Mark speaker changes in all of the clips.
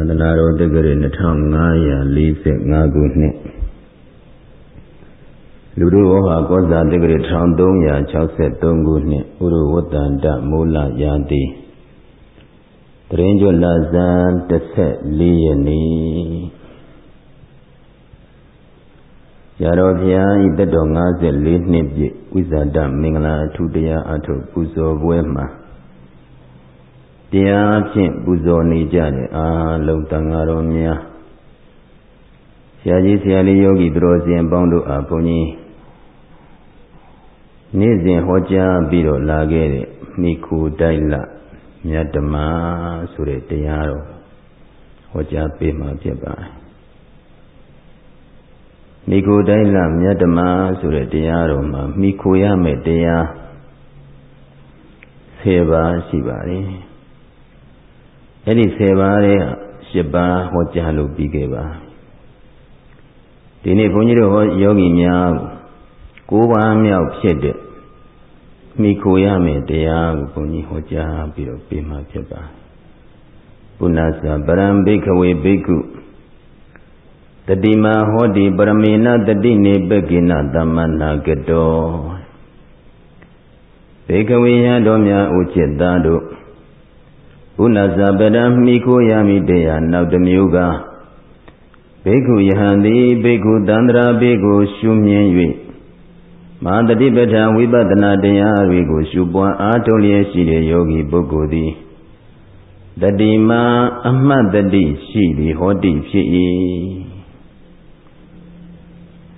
Speaker 1: န္တနာတော်တက္ကရာ2545ခုနှစ်လူတို့ဟောဟာကောဇာတက္ကရာ1363ခုနှစ်ဥရဝတ္တန္တမူလရာတိတရင်ကျွလဇန်14ရက်နေ့ရတော်ဘုရားဤတတော်54နှစ်ပြည့်ဝိဇာတမင်္ဂလာအထုတရားအထုပူဇော်ပွဲမှာ တရားဖြင့်ပူဇော်နေကြတဲ့အာလုံတန်ဃာတော်များဆရာကြီးဆရာလေးယောဂီသူတော်စင်ပေါင်းတို့အားဘုန်းကြီးနေ့စဉ်ဟောကြားပြီးတော့လာခဲ့တဲ့မိခုတိုက်လမြတ်ဓမ္မဆိုတဲ့တရားတော်ဟောကြားပေးမှာဖြစ်ပါတယ်မိခုတိုက်လမြတ်ဓမ္မဆိုတဲ့တရားတော်မှာမိခိုရမယ့်တရား10ပါးရှိပါတယ် အဲ့ဒီ10ပါးတဲ့10ပါးဟောကြားလို့ပြီးခဲ့ပါဒီနေ့ဘုန်းကြီးတို့ဟောယောဂီများ9ပါးမြောက်ဖြစ်တဲ့မိခိုရမယ်တရားကိုဘုန်းကြီးဟောကြားပြီးတော့ပြမှာဖြစ်ပါပုဏ္ဏသဗရံဘိခဝေဘိက္ခုတတိမဟောတိပရမေနတတိနေပကိနသမ္မနာကတောဘေကဝေယတော်များဥจิตသားတို့ ဥနဇပဒံမိခိုရမိတရားနောက်တစ်မျိုးကဘေကုယဟန်သည်ဘေကုတန္တရာဘေကုရှုမြင်၍မာတတိပဋ္ဌာဝိပဿနာတရားတွေကိုရှုပွားအားထုတ်လျက်ရှိတဲ့ယောဂီပုဂ္ဂိုလ်သည်တတိမာအမှတ်တတိရှိသည်ဟောတိဖြစ်၏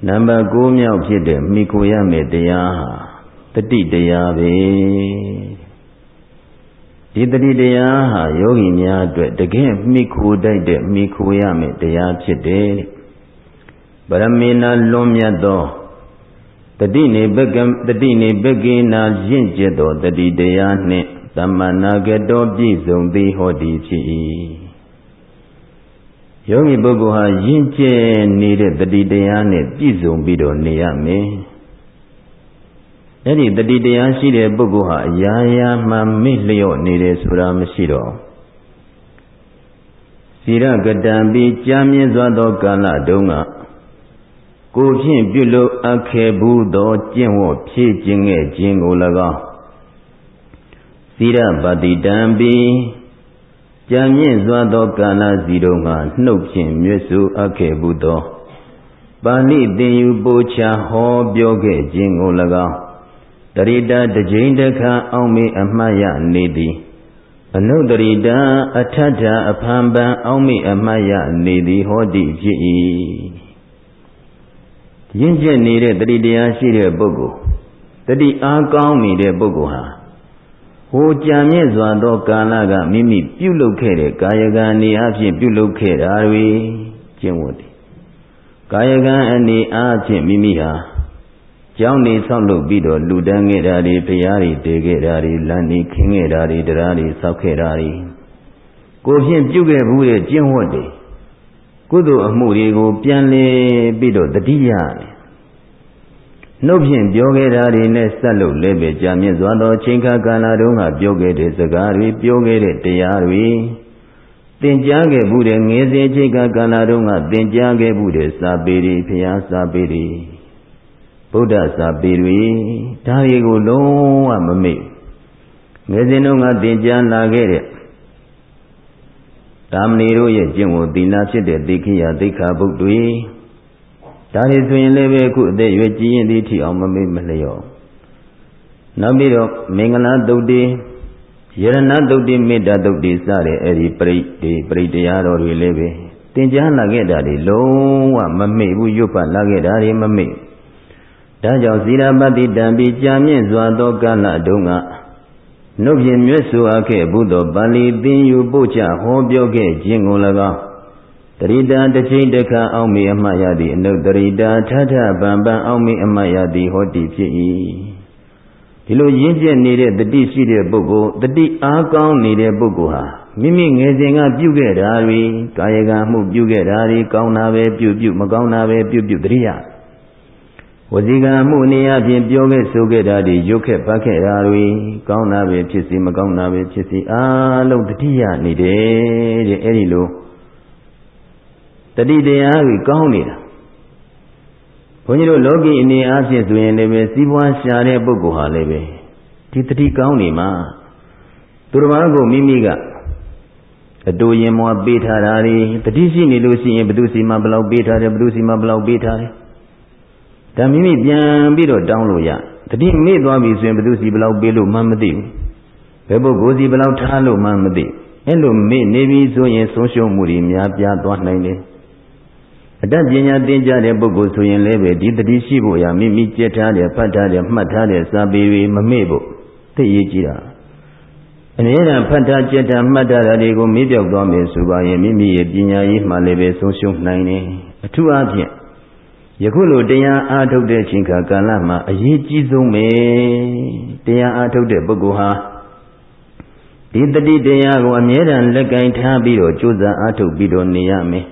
Speaker 1: နံပါတ်9မြောက်ဖြစ်တဲ့မိကိုရမယ်တရားဟာတတိတရားပဲ ဒီတတိတရားဟာယောဂီများအတွက်တကယ်မိခိုတိုက်တဲ့မိခိုရမယ်တရားဖြစ်တယ်ဗရမေနာလွန်မြတ်သောတတိနေဘကတတိနေဘကေနာရင့်ကျက်သောတတိတရားနှင့်သမ္မာနာကတောပြည့်စုံသည်ဟောသည်ဖြစ်၏ယောဂီပုဂ္ဂိုလ်ဟာရင့်ကျက်နေတဲ့တတိတရားနဲ့ပြည့်စုံပြီးတော့နေရမယ် အဲ့ဒီတတိတရားရှိတဲ့ပုဂ္ဂိုလ်ဟာအရာရာမှမေ့လျော့နေတယ်ဆိုတာမရှိတော့စီရကတံပြီးကြာမြင့်စွာသောကာလတုန်းကကိုဖြင့်ပြုလို့အပ်ခဲ့ဘူးသောကျင့်ဝတ်ဖြည့်ခြင်းခဲ့ခြင်းကို၎င်းစီရပတိတံပြီးကြာမြင့်စွာသောကာလစီတုန်းကနှုတ်ဖြင့်မြွတ်စုအပ်ခဲ့ဘူးသောပါဠိသင်ယူပို့ချဟောပြောခဲ့ခြင်းကို၎င်း တရိတာတကြိမ်တခါအောင်မေအမှတ်ရနေသည်အနုတရိတာအထထအဖန်ပန်အောင်မေအမှတ်ရနေသည်ဟောတိဖြစ်၏ရင့်ကျက်နေတဲ့တတိတရားရှိတဲ့ပုဂ္ဂိုလ်တတိအားကောင်းနေတဲ့ပုဂ္ဂိုလ်ဟာဟိုကြံမြင့်စွာသောကာလကမိမိပြုလုပ်ခဲ့တဲ့ကာယကံအနေအချင်းပြုလုပ်ခဲ့တာတွေကျင့်ဝတ်တယ်ကာယကံအနေအားဖြင့်မိမိဟာ ကျောင်းနေဆောက်လုပ်ပြီးတော့လူတန်းခဲ့တာတွေဖရားတွေတည်ခဲ့တာတွေလမ်းနေခင်းခဲ့တာတွေတရားတွေဆောက်ခဲ့တာတွေကိုဖြင့်ပြုခဲ့ဘူးတဲ့ကျင့်ဝတ်တွေကုသိုလ်အမှုတွေကိုပြန်လေပြီးတော့တတိယတယ်နှုတ်ဖြင့်ပြောခဲ့တာတွေနဲ့ဆက်လို့လည်းပဲကြာမြင့်စွာသောချိန်ခါကာလတုန်းကပြောခဲ့တဲ့စကားတွေပြောခဲ့တဲ့တရားတွေသင်ကြားခဲ့မှုတဲ့ငယ်စဉ်ချိန်ခါကာလတုန်းကသင်ကြားခဲ့မှုတဲ့စာပေတွေဖျားစာပေတွေ ဗုဒ္ဓစာပေတွေဒါတွေကိုလုံးဝမမေ့ငယ်စဉ်တုန်းကသင်ကြားလာခဲ့တဲ့တာမဏေတို့ရဲ့ကျင့်ဝတ်သီလဖြစ်တဲ့သိခိယသိက္ခာပုဒ်တွေဒါတွေဆိုရင်လည်းပဲအခုအသက်ရွယ်ကြီးရင်ဒီထိအောင်မမေ့မလျော့နောက်ပြီးတော့မင်္ဂလာတုတ်တေယရဏတုတ်တေမေတ္တာတုတ်တေစတဲ့အဲ့ဒီပရိဒီပရိတရားတော်တွေလည်းပဲသင်ကြားလာခဲ့တာတွေလုံးဝမမေ့ဘူးရွတ်ဖတ်လာခဲ့တာတွေမမေ့ ဒါကြောင့်ဇီရပတိတံပြီးကြာမြင့်စွာသောကာလတုန်းကနှုတ်ဖြင့်မြတ်စွာခဲ့ဘုဒ္ဓပါဠိသင်ယူပို့ချဟောပြောခဲ့ခြင်းကို၎င်းတရိတာတစ်ချိန်တစ်ခါအောင်မေအမှတ်ရသည်အနုတရိတာထထပံပံအောင်မေအမှတ်ရသည်ဟောတိဖြစ်၏ဒီလိုရင်းပြနေတဲ့တတိရှိတဲ့ပုဂ္ဂိုလ်တတိအားကောင်းနေတဲ့ပုဂ္ဂိုလ်ဟာမိမိငယ်စဉ်ကပြုခဲ့တာတွေကာယကံမှုပြုခဲ့တာတွေကောင်းတာပဲပြုပြုမကောင်းတာပဲပြုပြုတရိယာ ဝစီကံမှုနေရာဖြင့်ပြောခဲ့ဆိုခဲ့တာတွေရုပ်ခဲ့ပတ်ခဲ့တာတွေကောင်းတာပဲဖြစ်စီမကောင်းတာပဲဖြစ်စီအားလုံးတတိယနေတယ်တဲ့အဲ့ဒီလိုတတိတရားတွေကောင်းနေတာဘုန်းကြီးတို့လောကီအနေအားဖြင့်ဆိုရင်လည်းပဲစီးပွားရှာတဲ့ပုဂ္ဂိုလ်ဟာလည်းပဲဒီတတိကောင်းနေမှာသူတစ်ပါးကိုမိမိကအတူရင်မွားပေးထားတာတွေတတိရှိနေလို့ရှိရင်ဘုသူစီမှာဘယ်လောက်ပေးထားတယ်ဘုသူစီမှာဘယ်လောက်ပေးထားတယ် ဒါမိမိပြန်ပြီးတော့တောင်းလို့ရတတိမေ့သွားပြီဆိုရင်ဘုသူစီဘယ်လောက်ပေးလို့မှမသိဘူးဘယ်ပုဂ္ဂိုလ်စီဘယ်လောက်ထားလို့မှမသိအဲ့လိုမေ့နေပြီဆိုရင်ဆုံးရှုံးမှုတွေများပြားသွားနိုင်တယ်အတတ်ပညာသင်ကြားတဲ့ပုဂ္ဂိုလ်ဆိုရင်လည်းပဲဒီတတိရှိဖို့ရာမိမိကြက်ထားတယ်ဖတ်ထားတယ်မှတ်ထားတယ်စာပေတွေမမေ့ဖို့သိရေးကြည့်တာအမြဲတမ်းဖတ်ထားကြက်ထားမှတ်ထားတာတွေကိုမေ့ပြောက်သွားမယ်ဆိုပါရင်မိမိရဲ့ပညာရေးမှလည်းပဲဆုံးရှုံးနိုင်တယ်အထူးအားဖြင့် ယခုလိုတရားအားထုတ်တဲ့ချိန်ခါကာလမှာအရေးကြီးဆုံးပဲတရားအားထုတ်တဲ့ပုဂ္ဂိုလ်ဟာဒီတတိတရားကိုအမြဲတမ်းလက်ကင်ထားပြီးတော့ကြိုးစားအားထုတ်ပြီးတော့နေရမယ်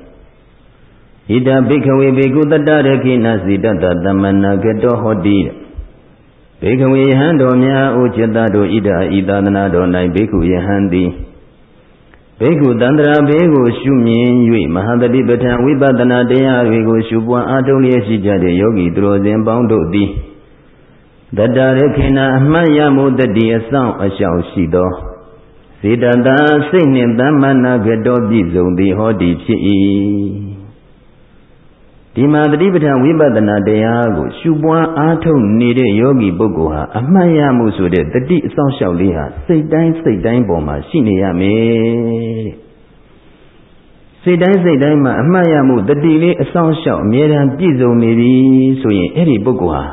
Speaker 1: ဣဒဘိခဝေဘေကုတတရခိနစီတတသမဏကတောဟောတိဘေခဝေယဟံတော်များအိုจิตတို့ဣဒဤသာသနာတော်၌ဘေကုယဟံသည် ဘေကုတန္တရာဘေကိုရှုမြင်၍မဟာတတိပဋ္ဌာန်ဝိပဿနာတရားတွေကိုရှုပွားအားထုတ်လျက်ရှိကြတဲ့ယောဂီသူတော်စင်ပေါင်းတို့သည်တတရခိနာအမှတ်ရမှုတတိအဆောင်အရှောင်ရှိသောစေတသာစိတ်နှင့်သမ္မာနာကတော်ပြည့်စုံသည်ဟောဒီဖြစ်၏ ဒီမှာတတိပဋ္ဌာန်ဝိပဿနာတရားကိုရှုပွားအားထုတ်နေတဲ့ယောဂီပုဂ္ဂိုလ်ဟာအမှတ်ရမှုဆိုတဲ့တတိအဆောင်လျှောက်လေးဟာစိတ်တိုင်းစိတ်တိုင်းပေါ်မှာရှိနေရမယ်စိတ်တိုင်းစိတ်တိုင်းမှာအမှတ်ရမှုတတိလေးအဆောင်လျှောက်အမြဲတမ်းပြည့်စုံနေပြီဆိုရင်အဲ့ဒီပုဂ္ဂိုလ်ဟာ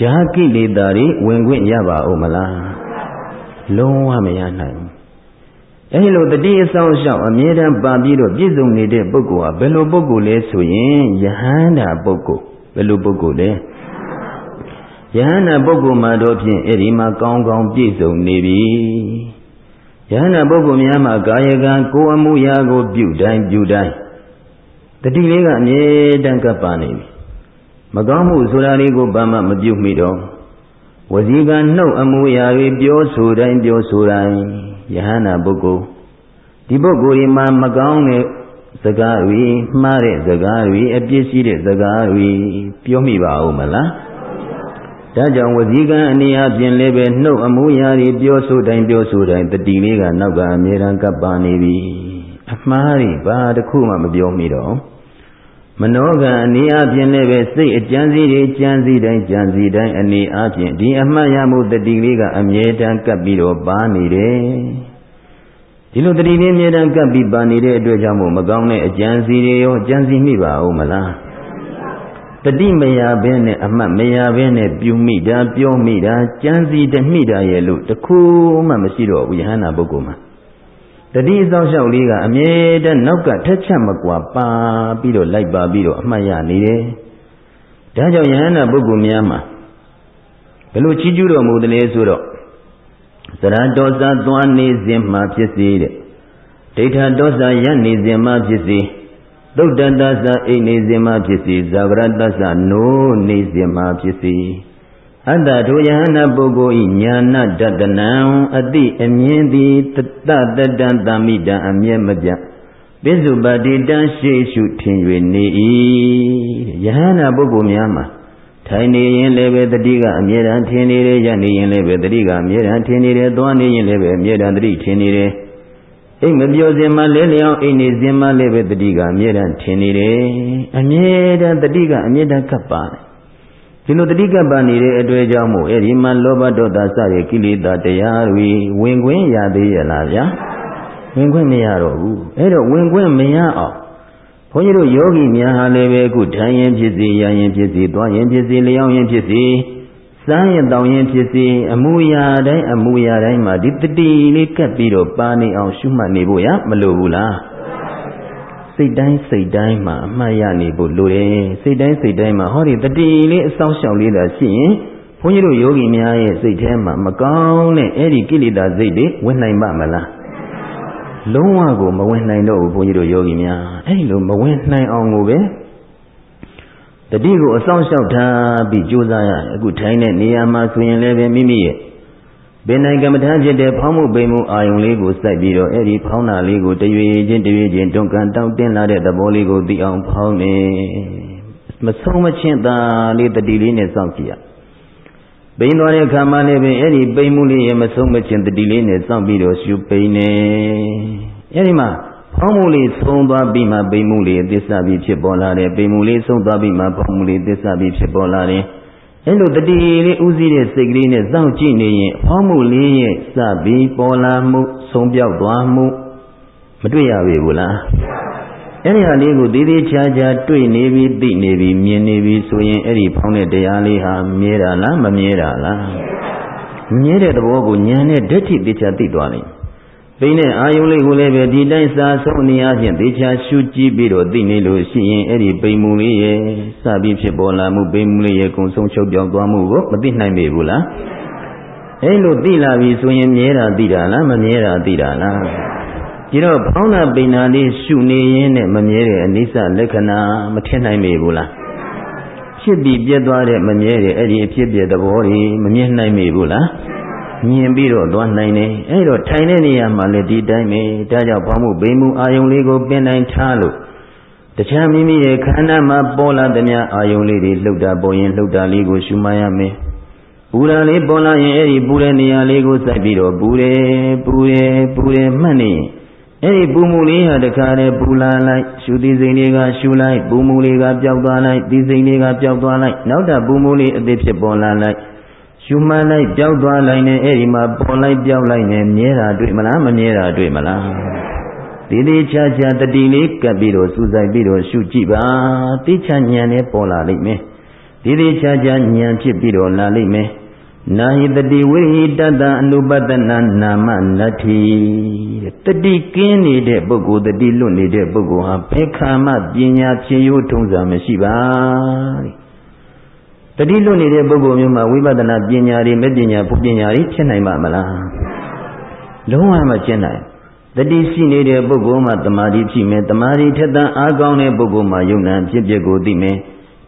Speaker 1: ဇာကိလေသာတွေဝင်ခွင့်ရပါဦးမလားလုံးဝမရနိုင်ဘူး အဲဒီလိုတတိအဆောင်ရှောက်အမြဲတမ်းပါပြီးတော့ပြည့်စုံနေတဲ့ပုဂ္ဂိုလ်ဟာဘယ်လိုပုဂ္ဂိုလ်လဲဆိုရင်ယဟန္တာပုဂ္ဂိုလ်ဘယ်လိုပုဂ္ဂိုလ်လဲယဟန္တာပုဂ္ဂိုလ်မှာတော့ဖြင့်အဲ့ဒီမှာကောင်းကောင်းပြည့်စုံနေပြီယဟန္တာပုဂ္ဂိုလ်များမှာကာယကံကိုယ်အမှုရာကို ပြုတိုင်းပြုတိုင်းတတိလေးကအမြဲတမ်းကပ်ပါနေပြီမကောင်းမှုဆိုတာလေးကိုဘာမှမပြုမိတော့ဝစီကနှုတ်အမှုရာတွေပြောဆိုတိုင်းပြောဆိုတိုင်း ယဟန္တာပုဂ္ဂိုလ်ဒီပုဂ္ဂိုလ်ဒီမှာမကောင်းတဲ့စကားတွေမှားတဲ့စကားတွေအပြစ်ရှိတဲ့စကားတွေပြောမိပါဦးမလားဒါကြောင့်ဝစီကံအနေအချင်းလည်းပဲနှုတ်အမူအရာတွေပြောဆိုတိုင်းပြောဆိုတိုင်းတတိလေးကနောက်ကအမြဲတမ်းကပ်ပါနေပြီအမှားတွေဘာတစ်ခုမှမပြောမိတော့ မနောကံအနေအချင်းလည်းပဲစိတ်အကြံစီတွေကြံစီတိုင်းကြံစီတိုင်းအနေအချင်းဒီအမှတ်ရမှုတတိလေးကအမြဲတမ်းကပ်ပြီးတော့ပါနေတယ်ဒီလိုတတိလေးအမြဲတမ်းကပ်ပြီးပါနေတဲ့အတွက်ကြောင့်မို့မကောင်းတဲ့အကြံစီတွေရောကြံစီမိပါဦးမလားတတိမယာဘဲနဲ့အမှတ်မယာဘဲနဲ့ပြုမိတာပြောမိတာကြံစီတမိတာရဲ့လို့တခုမှမရှိတော့ဘူးယဟန္တာပုဂ္ဂိုလ်မှာ တတိအဆောင်လျှောက်လေးကအမြဲတမ်းနောက်ကထက်ချက်မကွာပါပြီးတော့လိုက်ပါပြီးတော့အမှတ်ရနေတယ်။ဒါကြောင့်ယဟန္တာပုဂ္ဂိုလ်များမှာဘယ်လိုချီးကျူးတော်မူတယ်လဲဆိုတော့သရတောဇာသွားနေစဉ်မှဖြစ်စေတဲ့ဒိဋ္ဌတောဇာရပ်နေစဉ်မှဖြစ်စေသုတ်တတ္တဇာအိနေစဉ်မှဖြစ်စေဇာဂရတ္တဇာနိုးနေစဉ်မှဖြစ်စေ အတ္တထိုယဟနာပုဂ္ဂိုလ်ဤညာဏတတနံအတိအမြင်သည်တတတတံတမိတံအမျက်မပြပိစုပါတိတံရှိရှုထင်၍နေ၏ယဟနာပုဂ္ဂိုလ်များမှာထိုင်နေရင်လည်းပဲတတိကအမြဲတမ်းထင်နေတယ်ရနေရင်လည်းပဲတတိကအမြဲတမ်းထင်နေတယ်သွားနေရင်လည်းပဲအမြဲတမ်းတတိထင်နေတယ်အိမ်မပြောစင်မှလဲလျောင်းအိမ်နေစင်မှလည်းပဲတတိကအမြဲတမ်းထင်နေတယ်အမြဲတမ်းတတိကအမြဲတမ်းကပ်ပါတယ် ဒီလိုတတိကပ္ပနေတဲ့အတွက်ကြောင့်မို့အဲ့ဒီမှာလောဘဒေါသစတဲ့ကိလေသာတရားတွေဝင်ခွင့်ရသေးရလားဗျာဝင်ခွင့်မရတော့ဘူးအဲ့တော့ဝင်ခွင့်မရအောင်ဘုန်းကြီးတို့ယောဂီများဟာလည်းပဲအခုထိုင်ရင်ဖြစ်စေရရင်ဖြစ်စေသွားရင်ဖြစ်စေလျောင်းရင်ဖြစ်စေစားရင်တောင်းရင်ဖြစ်စေအမှုရာတိုင်းအမှုရာတိုင်းမှာဒီတတိလေးကပ်ပြီးတော့ပါနေအောင်ရှုမှတ်နေဖို့ရမလိုဘူးလား စိတ်တိုင်းစိတ်တိုင်းမှာအမှတ်ရနေဖို့လိုတယ်စိတ်တိုင်းစိတ်တိုင်းမှာဟောဒီတတိလေးအဆောင်ရှောင်လေးသာရှိရင်ဘုန်းကြီးတို့ယောဂီများရဲ့စိတ်ထဲမှာမကောင်းတဲ့အဲ့ဒီကိလေသာစိတ်တွေဝင်နိုင်ပါမလားလုံးဝကိုမဝင်နိုင်တော့ဘူးဘုန်းကြီးတို့ယောဂီများအဲ့လိုမဝင်နိုင်အောင်ကိုပဲတတိကိုအဆောင်လျှောက်ထားပြီးကြိုးစားရတယ်အခုထိုင်တဲ့နေရာမှာဆိုရင်လည်းပဲမိမိရဲ့ ပင်နိုင်ကမ္မထာဖြစ်တဲ့ဖောင်းမှုပိန်မှုအာယုံလေးကိုစိုက်ပြီးတော့အဲ့ဒီဖောင်းတာလေးကိုတရွေချင်းတရွေချင်းတွန်းကန်တောင်းတင်းလာတဲ့သဘောလေးကိုသိအောင်ဖောင်းနေမဆုံးမချင်းသာလေးတတိလေးနဲ့စောင့်ကြည့်ရပိန်သွားတဲ့ခါမှလည်းပဲအဲ့ဒီပိန်မှုလေးရဲ့မဆုံးမချင်းတတိလေးနဲ့စောင့်ပြီးတော့ရှုပိန်နေအဲ့ဒီမှာဖောင်းမှုလေးဆုံးသွားပြီးမှပိန်မှုလေးသစ္စာပြီးဖြစ်ပေါ်လာတယ်ပိန်မှုလေးဆုံးသွားပြီးမှဖောင်းမှုလေးသစ္စာပြီးဖြစ်ပေါ်လာတယ် အဲ့လိုတတိလေးဥစည်းတဲ့စိတ်ကလေးနဲ့စောင့်ကြည့်နေရင်ဖောင်းမှုလေးရဲ့စပြီးပေါ်လာမှုဆုံးပြောက်သွားမှုမတွေ့ရပြီဘူးလားအဲ့ဒီဟာလေးကိုသေးသေးချာချာတွေ့နေပြီသိနေပြီမြင်နေပြီဆိုရင်အဲ့ဒီဖောင်းတဲ့တရားလေးဟာမြဲတာလားမမြဲတာလားမြဲတဲ့သဘောကိုဉာဏ်နဲ့ဓာတ်ထိသိချာသိသွားလိမ့် ပိနဲ့အာယုလေးကိုလည်းပဲဒီတိုင်းစာဆုံးနေအချင်းသေချာရှုကြည့်ပြီးတော့သိနေလို့ရှိရင်အဲ့ဒီပိမှုလေးရဲ့စပြီးဖြစ်ပေါ်လာမှုပိမှုလေးရဲ့ကုံဆုံးချုပ်ပြောင်းသွားမှုကိုမသိနိုင်ပေဘူးလားအဲ့လိုသိလာပြီဆိုရင်မြဲတာသိတာလားမမြဲတာသိတာလားဒီတော့ဘောင်းနာပိဏာလေးရှုနေရင်နဲ့မမြဲတဲ့အနိစ္စလက္ခဏာမထင်နိုင်ပေဘူးလားဖြစ်ပြီးပြတ်သွားတဲ့မမြဲတဲ့အဲ့ဒီအဖြစ်ပြသဘောတွေမမြင်နိုင်ပေဘူးလား မြင်ပြီးတော့သွားနိုင်တယ်အဲ့တော့ထိုင်တဲ့နေရာမှာလည်းဒီတိုင်းပဲဒါကြောင့်ဘောင်းမှုပိမှုအာယုံလေးကိုပင်တိုင်းထားလို့တခြားမိမိရဲ့ခန္ဓာမှာပေါ်လာသမျှအာယုံလေးတွေလှုပ်တာပေါ်ရင်လှုပ်တာလေးကိုရှုမှတ်ရမယ်ပူတာလေးပေါ်လာရင်အဲ့ဒီပူတဲ့နေရာလေးကိုစိုက်ပြီးတော့ပူတယ်ပူတယ်ပူတယ်မှတ်နေအဲ့ဒီပူမှုလေးဟာတခါတည်းပူလာလိုက်ရှုသီးစိန်လေးကရှုလိုက်ပူမှုလေးကပျောက်သွားလိုက်သီးစိန်လေးကပျောက်သွားလိုက်နောက်တာပူမှုလေးအသေးဖြစ်ပေါ်လာလိုက် ရှုမှန်လိုက်ပျောက်သွားလိုက်နဲ့အဲ့ဒီမှာပေါ်လိုက်ပျောက်လိုက်နဲ့မြဲတာတွေ့မလားမမြဲတာတွေ့မလားဒီဒီချာချာတတိလေးကပ်ပြီးတော့စူးစိုက်ပြီးတော့ရှုကြည့်ပါတိချာဉာဏ်နဲ့ပေါ်လာလိမ့်မယ်ဒီဒီချာချာဉာဏ်ဖြစ်ပြီးတော့လာလိမ့်မယ်နာဟိတတိဝိဟိတတအနုပတနာနာမနတ္ထိတတိကင်းနေတဲ့ပုဂ္ဂိုလ်တတိလွတ်နေတဲ့ပုဂ္ဂိုလ်ဟာဘယ်ခါမှပညာဖြည့်ရိုးထုံးစံမရှိပါတ တိလွတ်နေတဲ့ပုဂ္ဂိုလ်မျိုးမှာဝိပဿနာပညာတွေမဲ့ပညာဘုပညာတွေဖြစ်နိုင်မှာမလားလုံးဝမဖြစ်နိုင်တတိရှိနေတဲ့ပုဂ္ဂိုလ်မှာတမာတိဖြစ်မယ်တမာတိထက်သန်အားကောင်းတဲ့ပုဂ္ဂိုလ်မှာယုံနာဖြစ်ဖြစ်ကိုသိမယ်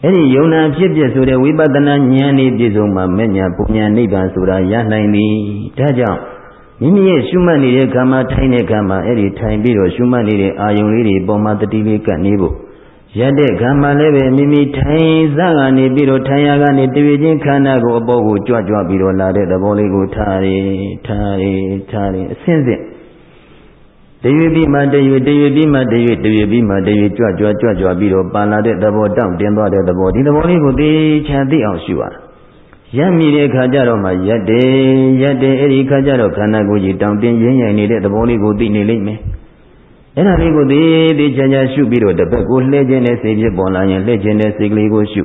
Speaker 1: အဲ့ဒီယုံနာဖြစ်ဖြစ်ဆိုတဲ့ဝိပဿနာဉာဏ်ဤပြည့်စုံမှာမဲ့ညာပူညာနိဗ္ဗာန်ဆိုတာရနိုင်သည်ဒါကြောင့်မိမိရဲ့ရှုမှတ်နေတဲ့ကာမထိုင်တဲ့ကာမအဲ့ဒီထိုင်ပြီးတော့ရှုမှတ်နေတဲ့အာယုံလေးတွေပေါ်မှာတတိလေးကပ်နေဖို့ ရတဲ့ခါမှလည်းပဲမိမိထိုင်စကနေပြီးတော့ထိုင်ရကနေတပြေချင်းခန္ဓာကိုအပေါ်ကိုကြွကြွပြီးတော့လာတဲ့သဘောလေးကိုထားရထားရထားရအစင်းစင်းတရွေပြီးမှတရွေတရွေပြီးမှတရွေတရွေပြီးမှတရွေကြွကြွကြွကြွပြီးတော့ပါလာတဲ့သဘောတောင့်တင်းသွားတဲ့သဘောဒီသဘောလေးကိုသိချာသိအောင်ရှုရရက်မိတဲ့ခါကျတော့မှရက်တယ်ရက်တယ်အဲ့ဒီခါကျတော့ခန္ဓာကိုယ်ကြီးတောင့်တင်းရင်းရင်းနေတဲ့သဘောလေးကိုသိနေလိမ့်မယ် အဲ့ဒါလေးကိုသေးသေးချာချာရှုပြီးတော့တစ်ပတ်ကိုလှည့်ခြင်းနဲ့စိတ်ဖြစ်ပေါ်လာရင်လှည့်ခြင်းနဲ့စိတ်ကလေးကိုရှု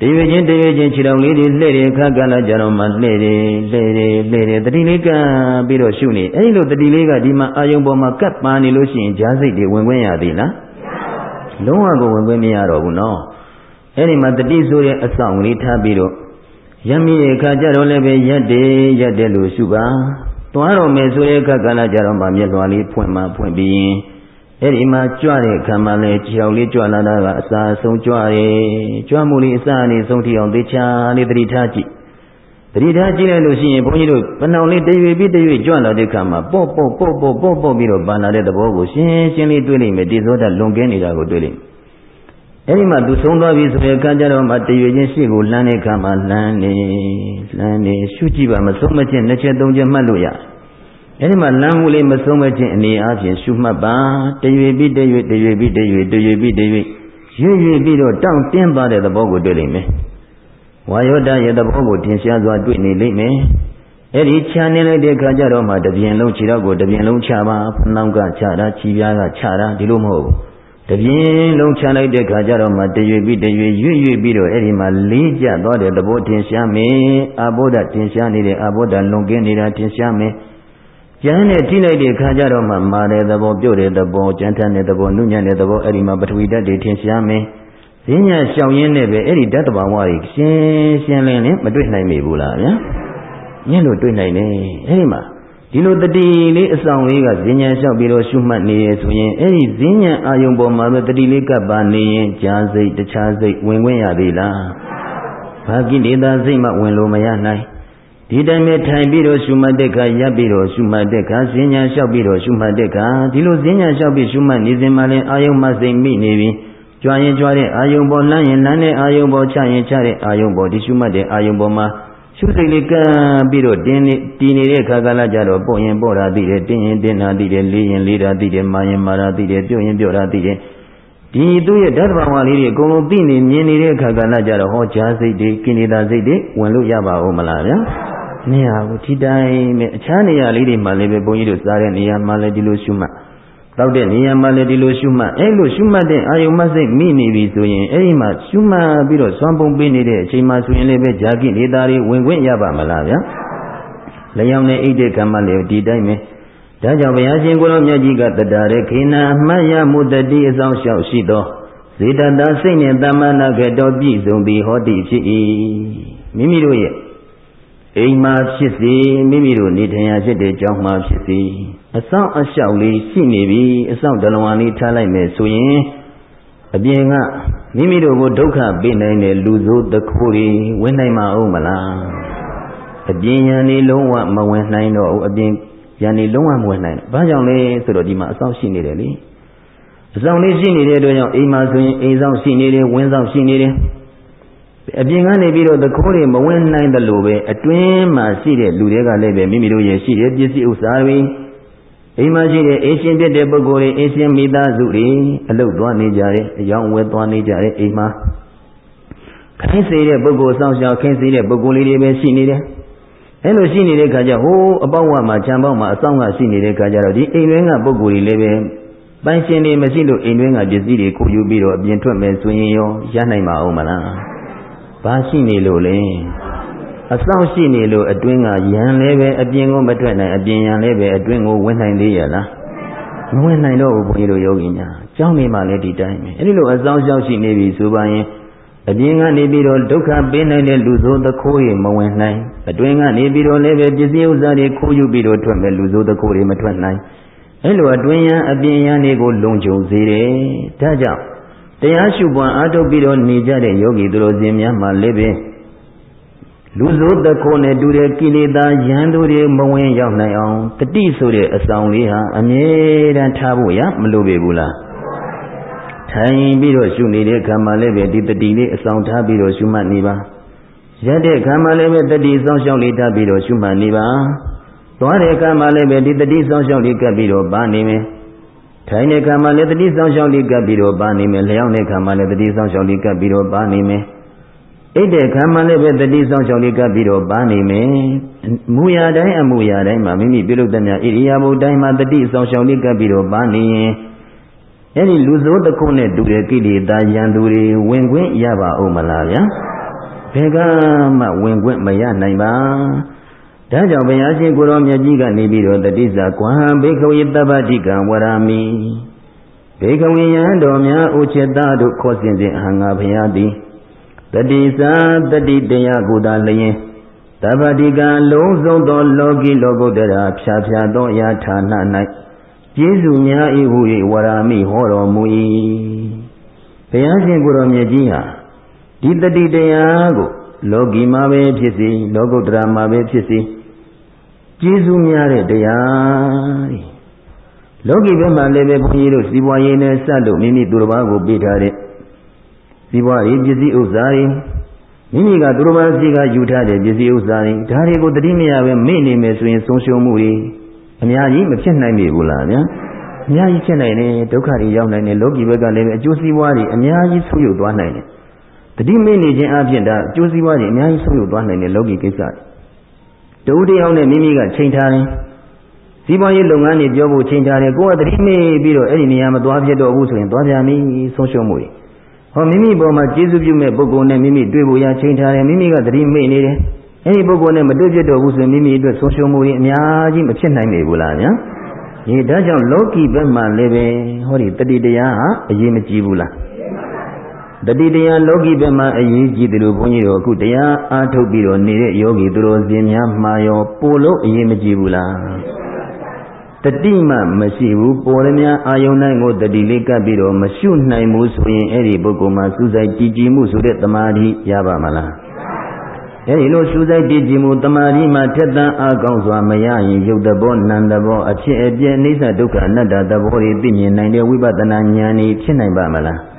Speaker 1: တရွေချင်းတရွေချင်းခြေတော်လေးတွေလှည့်တယ်ခါကလာကြတော့မှလှည့်တယ်လှည့်တယ်လှည့်တယ်တတိလေးကပြီးတော့ရှုနေအဲ့ဒီလိုတတိလေးကဒီမှာအာယုံပေါ်မှာကပ်ပါနေလို့ရှိရင်ဈာစိတ်တွေဝင်ခွင့်ရသေးလားလုံးဝကိုဝင်ခွင့်မရတော့ဘူးနော်အဲ့ဒီမှာတတိဆိုတဲ့အဆောင်လေးထားပြီးတော့ရမီရဲ့ခါကြတော့လည်းပဲရက်တယ်ရက်တယ်လို့ရှုပါသွားတော့မယ်ဆိုတဲ့အခါကလည်းကြတော့မှမျက်လွှာလေးဖွင့်မှဖွင့်ပြီးရင် အဲ့ဒီမှာကြွတဲ့ခံမှလည်းခြေောက်လေးကြွလာတာကအစာဆုံးကြွရဲကြွမှုလေးအစာအနေဆုံးထီအောင်သေချာလေးတတိထားကြည့်တတိထားကြည့်လိုက်လို့ရှိရင်ဘုန်းကြီးတို့ပဏောင်လေးတရွေပြီးတရွေကြွလာတဲ့ခါမှာပေါ့ပေါ့ပေါ့ပေါ့ပေါ့ပေါ့ပြီးတော့ပန်လာတဲ့သဘောကိုရှင်းရှင်းလေးတွေ့လိမ့်မယ်တိသောတာလွန်ကဲနေတာကိုတွေ့လိမ့်မယ်အဲ့ဒီမှာသူဆုံးသွားပြီဆိုရင်ကံကြတော့မှတရွေချင်းရှေ့ကိုလှမ်းတဲ့ခါမှာလှမ်းနေလှမ်းနေရှုကြည့်ပါမဆုံးမချင်းနှစ်ချက်သုံးချက်မှတ်လို့ရတယ် အဲ့ဒီမှာလမ်းမှုလေးမဆုံးမချင်းအနေအားဖြင့်ရှုမှတ်ပါတရွေပြီးတရွေတရွေပြီးတရွေတရွေပြီးတရွေရွေ့ရွေ့ပြီးတော့တောင့်တင်းသွားတဲ့သဘောကိုတွေ့လိမ့်မယ်ဝါယောဒရဲ့သဘောကိုထင်ရှားစွာတွေ့နေလိမ့်မယ်အဲ့ဒီခြံနေလိုက်တဲ့အခါကျတော့မှတပြင်းလုံးခြေတော့ကိုတပြင်းလုံးချပါဖနှောင်းကချတာခြေပြားကချတာဒီလိုမဟုတ်ဘူးတပြင်းလုံးချလိုက်တဲ့ခါကျတော့မှတရွေပြီးတရွေရွေ့ရွေ့ပြီးတော့အဲ့ဒီမှာလေးကျသွားတဲ့သဘောထင်ရှားမယ်အဘောဓထင်ရှားနေတယ်အဘောဓလွန်ကင်းနေတာထင်ရှားမယ် ကျမ်းနဲ့ထိလိုက်တဲ့ခါကျတော့မှမာတဲ့သဘောပြုတ်တဲ့သဘောကြမ်းထမ်းတဲ့သဘောနုညံ့တဲ့သဘောအဲ့ဒီမှာပထဝီဓာတ်တွေထင်ရှားမယ်။ဈဉ္ညာရှောင်ရင်းနဲ့ပဲအဲ့ဒီဓာတ်တဘာဝတွေရှင်းရှင်းလင်းလင်းမတွေ့နိုင်မိဘူးလားဗျာ။ညင်းလို့တွေ့နိုင်တယ်။အဲ့ဒီမှာဒီလိုတတိလေးအဆောင်လေးကဈဉ္ညာလျှောက်ပြီးတော့ရှုမှတ်နေရဆိုရင်အဲ့ဒီဈဉ္ညာအာယုံပေါ်မှာပဲတတိလေးကပ်ပါနေရင်ကြာစိတ်တခြားစိတ်ဝင်ခွင့်ရသေးလား။ဘာကိလေသာစိတ်မှဝင်လို့မရနိုင်။ ဒီဒီတိုင်းပဲထိုင်ပြီးတော့ရှုမှတ်တဲ့အခါရပ်ပြီးတော့ရှုမှတ်တဲ့အခါဈဉ္ညာလျှောက်ပြီးတော့ရှုမှတ်တဲ့အခါဒီလိုဈဉ္ညာလျှောက်ပြီးရှုမှတ်နေစဉ်မှာလည်းအာယုံမှစိတ်မိနေပြီကြွားရင်ကြွားတဲ့အာယုံပေါ်လမ်းရင်လမ်းတဲ့အာယုံပေါ်ချရင်ချတဲ့အာယုံပေါ်ဒီရှုမှတ်တဲ့အာယုံပေါ်မှာရှုစိတ်လေးကပ်ပြီးတော့တင်းနေတည်နေတဲ့ခါကလာကြတော့ပေါ့ရင်ပေါ့တာသိတယ်တင်းရင်တင်းတာသိတယ်လေးရင်လေးတာသိတယ်မာရင်မာတာသိတယ်ပြုတ်ရင်ပြုတ်တာသိတယ်ဒီသူ့ရဲ့ဓာတ်ဘာဝလေးတွေအကုန်လုံးသိနေမြင်နေတဲ့အခါကလည်းကြတော့ဟောကြားစိတ်တွေကိလေသာစိတ်တွေဝင်လို့ရပါဦးမလားဗျာ နေရာကိုဒီတိုင်းနဲ့အခြားနေရာလေးတွေမှာလည်းပဲဘုန်းကြီးတို့စားတဲ့နေရာမှာလည်းဒီလိုရှုမှတ်တောက်တဲ့နေရာမှာလည်းဒီလိုရှုမှတ်အဲ့လိုရှုမှတ်တဲ့အာယုံမစိတ်မိနေပြီဆိုရင်အဲ့ဒီမှာရှုမှတ်ပြီးတော့စွမ်းပုံပေးနေတဲ့အချိန်မှာဆိုရင်လည်းပဲဂျာကိလေသာတွေဝင်ခွင့်ရပါမလားဗျာလျောင်းတဲ့အိတ်တဲ့ကံမလည်းဒီတိုင်းပဲဒါကြောင့်ဘုရားရှင်ကိုရောမြတ်ကြီးကတတရခေနာအမှတ်ရမှုတတိအဆောင်လျှောက်ရှိသောဇေတတစိတ်နှင့်တမနာကတော်ပြည့်စုံသည်ဟောတိဖြစ်၏မိမိတို့ရဲ့ အိမ်မှာဖြစ်စေမိမိတို့နေထိုင်ရာဖြစ်တဲ့ကြောင်းမှာဖြစ်စေအဆောင်အလျှောက်လေးရှိနေပြီအဆောင်တလုံးဝလေးထားလိုက်မယ်ဆိုရင်အပြင်ကမိမိတို့ကိုဒုက္ခပေးနိုင်တဲ့လူဆိုးတခိုးတွေဝင်နိုင်မှာအောင်မလားအပြင်ရန်နေလုံးဝမဝင်နိုင်တော့ဘူးအပြင်ရန်နေလုံးဝမဝင်နိုင်ဘာကြောင့်လဲဆိုတော့ဒီမှာအဆောင်ရှိနေတယ်လေအဆောင်လေးရှိနေတဲ့အတွက်ကြောင့်အိမ်မှာဆိုရင်အိမ်ဆောင်ရှိနေတယ်ဝင်းဆောင်ရှိနေတယ် အပြင်ကနေပြီးတော့သခိုးတွေမဝင်နိုင်တယ်လို့ပဲအတွင်းမှာရှိတဲ့လူတွေကလည်းပဲမိမိတို့ရဲ့ရှိတဲ့ပစ္စည်းဥစ္စာတွေအိမ်မှာရှိတဲ့အေရှင်ဖြစ်တဲ့ပုဂ္ဂိုလ်တွေအေရှင်မိသားစုတွေအလုတ်သွားနေကြတယ်အယောင်ဝဲသွားနေကြတယ်အိမ်မှာခိုင်းစေတဲ့ပုဂ္ဂိုလ်စောင့်ရှောက်ခိုင်းစေတဲ့ပုဂ္ဂိုလ်လေးတွေပဲရှိနေတယ်အဲ့လိုရှိနေတဲ့ခါကျဟိုးအပေါင်းဝမှာခြံပေါင်းမှာအဆောင်ကရှိနေတဲ့ခါကျတော့ဒီအိမ်တွင်းကပုဂ္ဂိုလ်တွေလည်းပဲပိုင်ရှင်တွေမရှိလို့အိမ်တွင်းကပစ္စည်းတွေကိုယူပြီးတော့အပြင်ထွက်မယ်ဆိုရင်ရောရနိုင်ပါအောင်မလား ဘာရှိနေလို့လဲအဆောင်ရှိနေလို့အတွင်းကရန်လည်းပဲအပြင်ကိုမထွက်နိုင်အပြင်ရန်လည်းပဲအတွင်းကိုဝင်နိုင်သေးရလားမဝင်နိုင်တော့ဘူးဘုန်းကြီးတို့ယောဂီများကျောင်းနေမှလည်းဒီတိုင်းပဲအဲ့ဒီလိုအဆောင်ရှောက်ရှိနေပြီဆိုပါရင်အပြင်ကနေပြီးတော့ဒုက္ခပေးနိုင်တဲ့လူဆိုးသခိုးတွေမဝင်နိုင်အတွင်းကနေပြီးတော့လည်းပဲပစ္စည်းဥစ္စာတွေခိုးယူပြီးတော့ထွက်မဲ့လူဆိုးသခိုးတွေမထွက်နိုင်အဲ့လိုအတွင်းရန်အပြင်ရန်တွေကိုလုံခြုံစေတယ်ဒါကြောင့် တရားရှုပွားအားထုတ်ပြီးတော့နေကြတဲ့ယောဂီသူတော်စင်များမှလည်းပဲလူဆိုးတခိုးနဲ့တူတဲ့ကိလေသာရန်သူတွေမဝင်ရောက်နိုင်အောင်တတိဆိုတဲ့အဆောင်လေးဟာအမြဲတမ်းထားဖို့ရမလိုပေဘူးလားထိုင်ပြီးတော့ရှုနေတဲ့ခါမှလည်းပဲဒီတတိလေးအဆောင်ထားပြီးတော့ရှုမှတ်နေပါရက်တဲ့ခါမှလည်းပဲတတိဆောင်ရှောက်လေးထားပြီးတော့ရှုမှတ်နေပါသွားတဲ့အခါမှာလည်းပဲဒီတတိဆောင်ရှောက်လေးကပ်ပြီးတော့ပါနေမယ် ထိုင်တဲ့အခါမှာလည်းတတိဆောင်ရှောက်လေးကပ်ပြီးတော့ပါနေမယ်လျောင်းတဲ့အခါမှာလည်းတတိဆောင်ရှောက်လေးကပ်ပြီးတော့ပါနေမယ်အိတ်တဲ့အခါမှာလည်းပဲတတိဆောင်ရှောက်လေးကပ်ပြီးတော့ပါနေမယ်မူရာတိုင်းအမူရာတိုင်းမှာမိမိပြုလုပ်တဲ့များဣရိယာပုတိုင်းမှာတတိဆောင်ရှောက်လေးကပ်ပြီးတော့ပါနေရင်အဲ့ဒီလူစိုးတစ်ခုနဲ့တူတဲ့ကိလေသာယံသူတွေဝင်ခွင့်ရပါဦးမလားဗျာဘယ်ကမှဝင်ခွင့်မရနိုင်ပါ ဒါကြောင့်ဘုရားရှင်ကိုရောမြတ်ကြီးကနေပြီးတော့တတိဇာကွာဘေခဝေတပ္ပတိကံဝရမိဘေခဝေယံတော်များဥจิตတို့ခေါ်စဉ်စဉ်အဟံငါဘုရားသည်တတိဇာတတိတရားကုတာလျင်တပ္ပတိကံလုံးစုံသောလောကီလောကုတ္တရာဖြာဖြာသောအရာဌာန၌ကျေးဇူးများ၏ဟု၍ဝရမိဟောတော်မူ၏ဘုရားရှင်ကိုရောမြတ်ကြီးဟာဒီတတိတရားကို လောကီမှာပဲဖြစ်စေလောကုတ္တရာမှာပဲဖြစ်စေကျေးဇူးများတဲ့တရားလောကီဘက်မှာလည်းပဲဘုန်းကြီးတို့စီးပွားရေးနဲ့စလို့မိမိသူတစ်ပါးကိုပေးထားတဲ့စီးပွားရေးပစ္စည်းဥစ္စာတွေမိမိကသူတစ်ပါးစီကယူထားတဲ့ပစ္စည်းဥစ္စာတွေဒါတွေကိုတတိမရပဲမေ့နေမယ်ဆိုရင်ဆုံးရှုံးမှုတွေအများကြီးမဖြစ်နိုင်ပြီဘူးလားဗျာအများကြီးဖြစ်နိုင်တယ်ဒုက္ခတွေရောက်နိုင်တယ်လောကီဘက်ကလည်းအကျိုးစီးပွားတွေအများကြီးဆုပ်ယုပ်သွားနိုင်တယ် တတိမေ့နေခြင်းအပြင်ဒါအကျိုးစီးပွားတွေအများကြီးဆုပ်ယုပ်သွားနိုင်တယ်လောကီကိစ္စတူတယောက်နဲ့မိမိကချိန်ထားတယ်စီးပွားရေးလုပ်ငန်းတွေပြောဖို့ချိန်ထားတယ်ကိုယ်ကတတိမေ့ပြီးတော့အဲ့ဒီနေရာမသွားဖြစ်တော့ဘူးဆိုရင်သွားပြန်ပြီဆုံးရှုံးမှုတွေဟောမိမိပေါ်မှာကျေးဇူးပြုမဲ့ပုဂ္ဂိုလ်နဲ့မိမိတွေ့ဖို့ရချိန်ထားတယ်မိမိကတတိမေ့နေတယ်အဲ့ဒီပုဂ္ဂိုလ်နဲ့မတွေ့ဖြစ်တော့ဘူးဆိုရင်မိမိအတွက်ဆုံးရှုံးမှုတွေအများကြီးမဖြစ်နိုင်ပေဘူးလားဗျာဒီဒါကြောင့်လောကီဘက်မှာလည်းပဲဟောဒီတတိတရားဟာအရေးမကြီးဘူးလား တတိတရားလောကီဘက်မှာအရေးကြီးတယ်လို့ဘုန်းကြီးတို့အခုတရားအားထုတ်ပြီးတော့နေတဲ့ယောဂီသူတော်စင်များမှာရောပိုလို့အရေးမကြီးဘူးလားတတိမှမရှိဘူးပေါ်လည်းများအာယုန်တိုင်းကိုတတိလေးကပ်ပြီးတော့မရှုနိုင်ဘူးဆိုရင်အဲ့ဒီပုဂ္ဂိုလ်မှာစူးစိုက်ကြည်ကြည်မှုဆိုတဲ့တမာတိရပါမလားအဲဒီလိုစူးစိုက်တည်ကြည်မှုတမာရီမှထက်သန်အားကောင်းစွာမရရင်ရုပ်တဘောနံတဘောအဖြစ်အပျက်အိဋ္ဌဒုက္ခအနတ္တသဘောတွေသိမြင်နိုင်တဲ့ဝိပဿနာဉာဏ်ဤဖြစ်နိုင်ပါမလား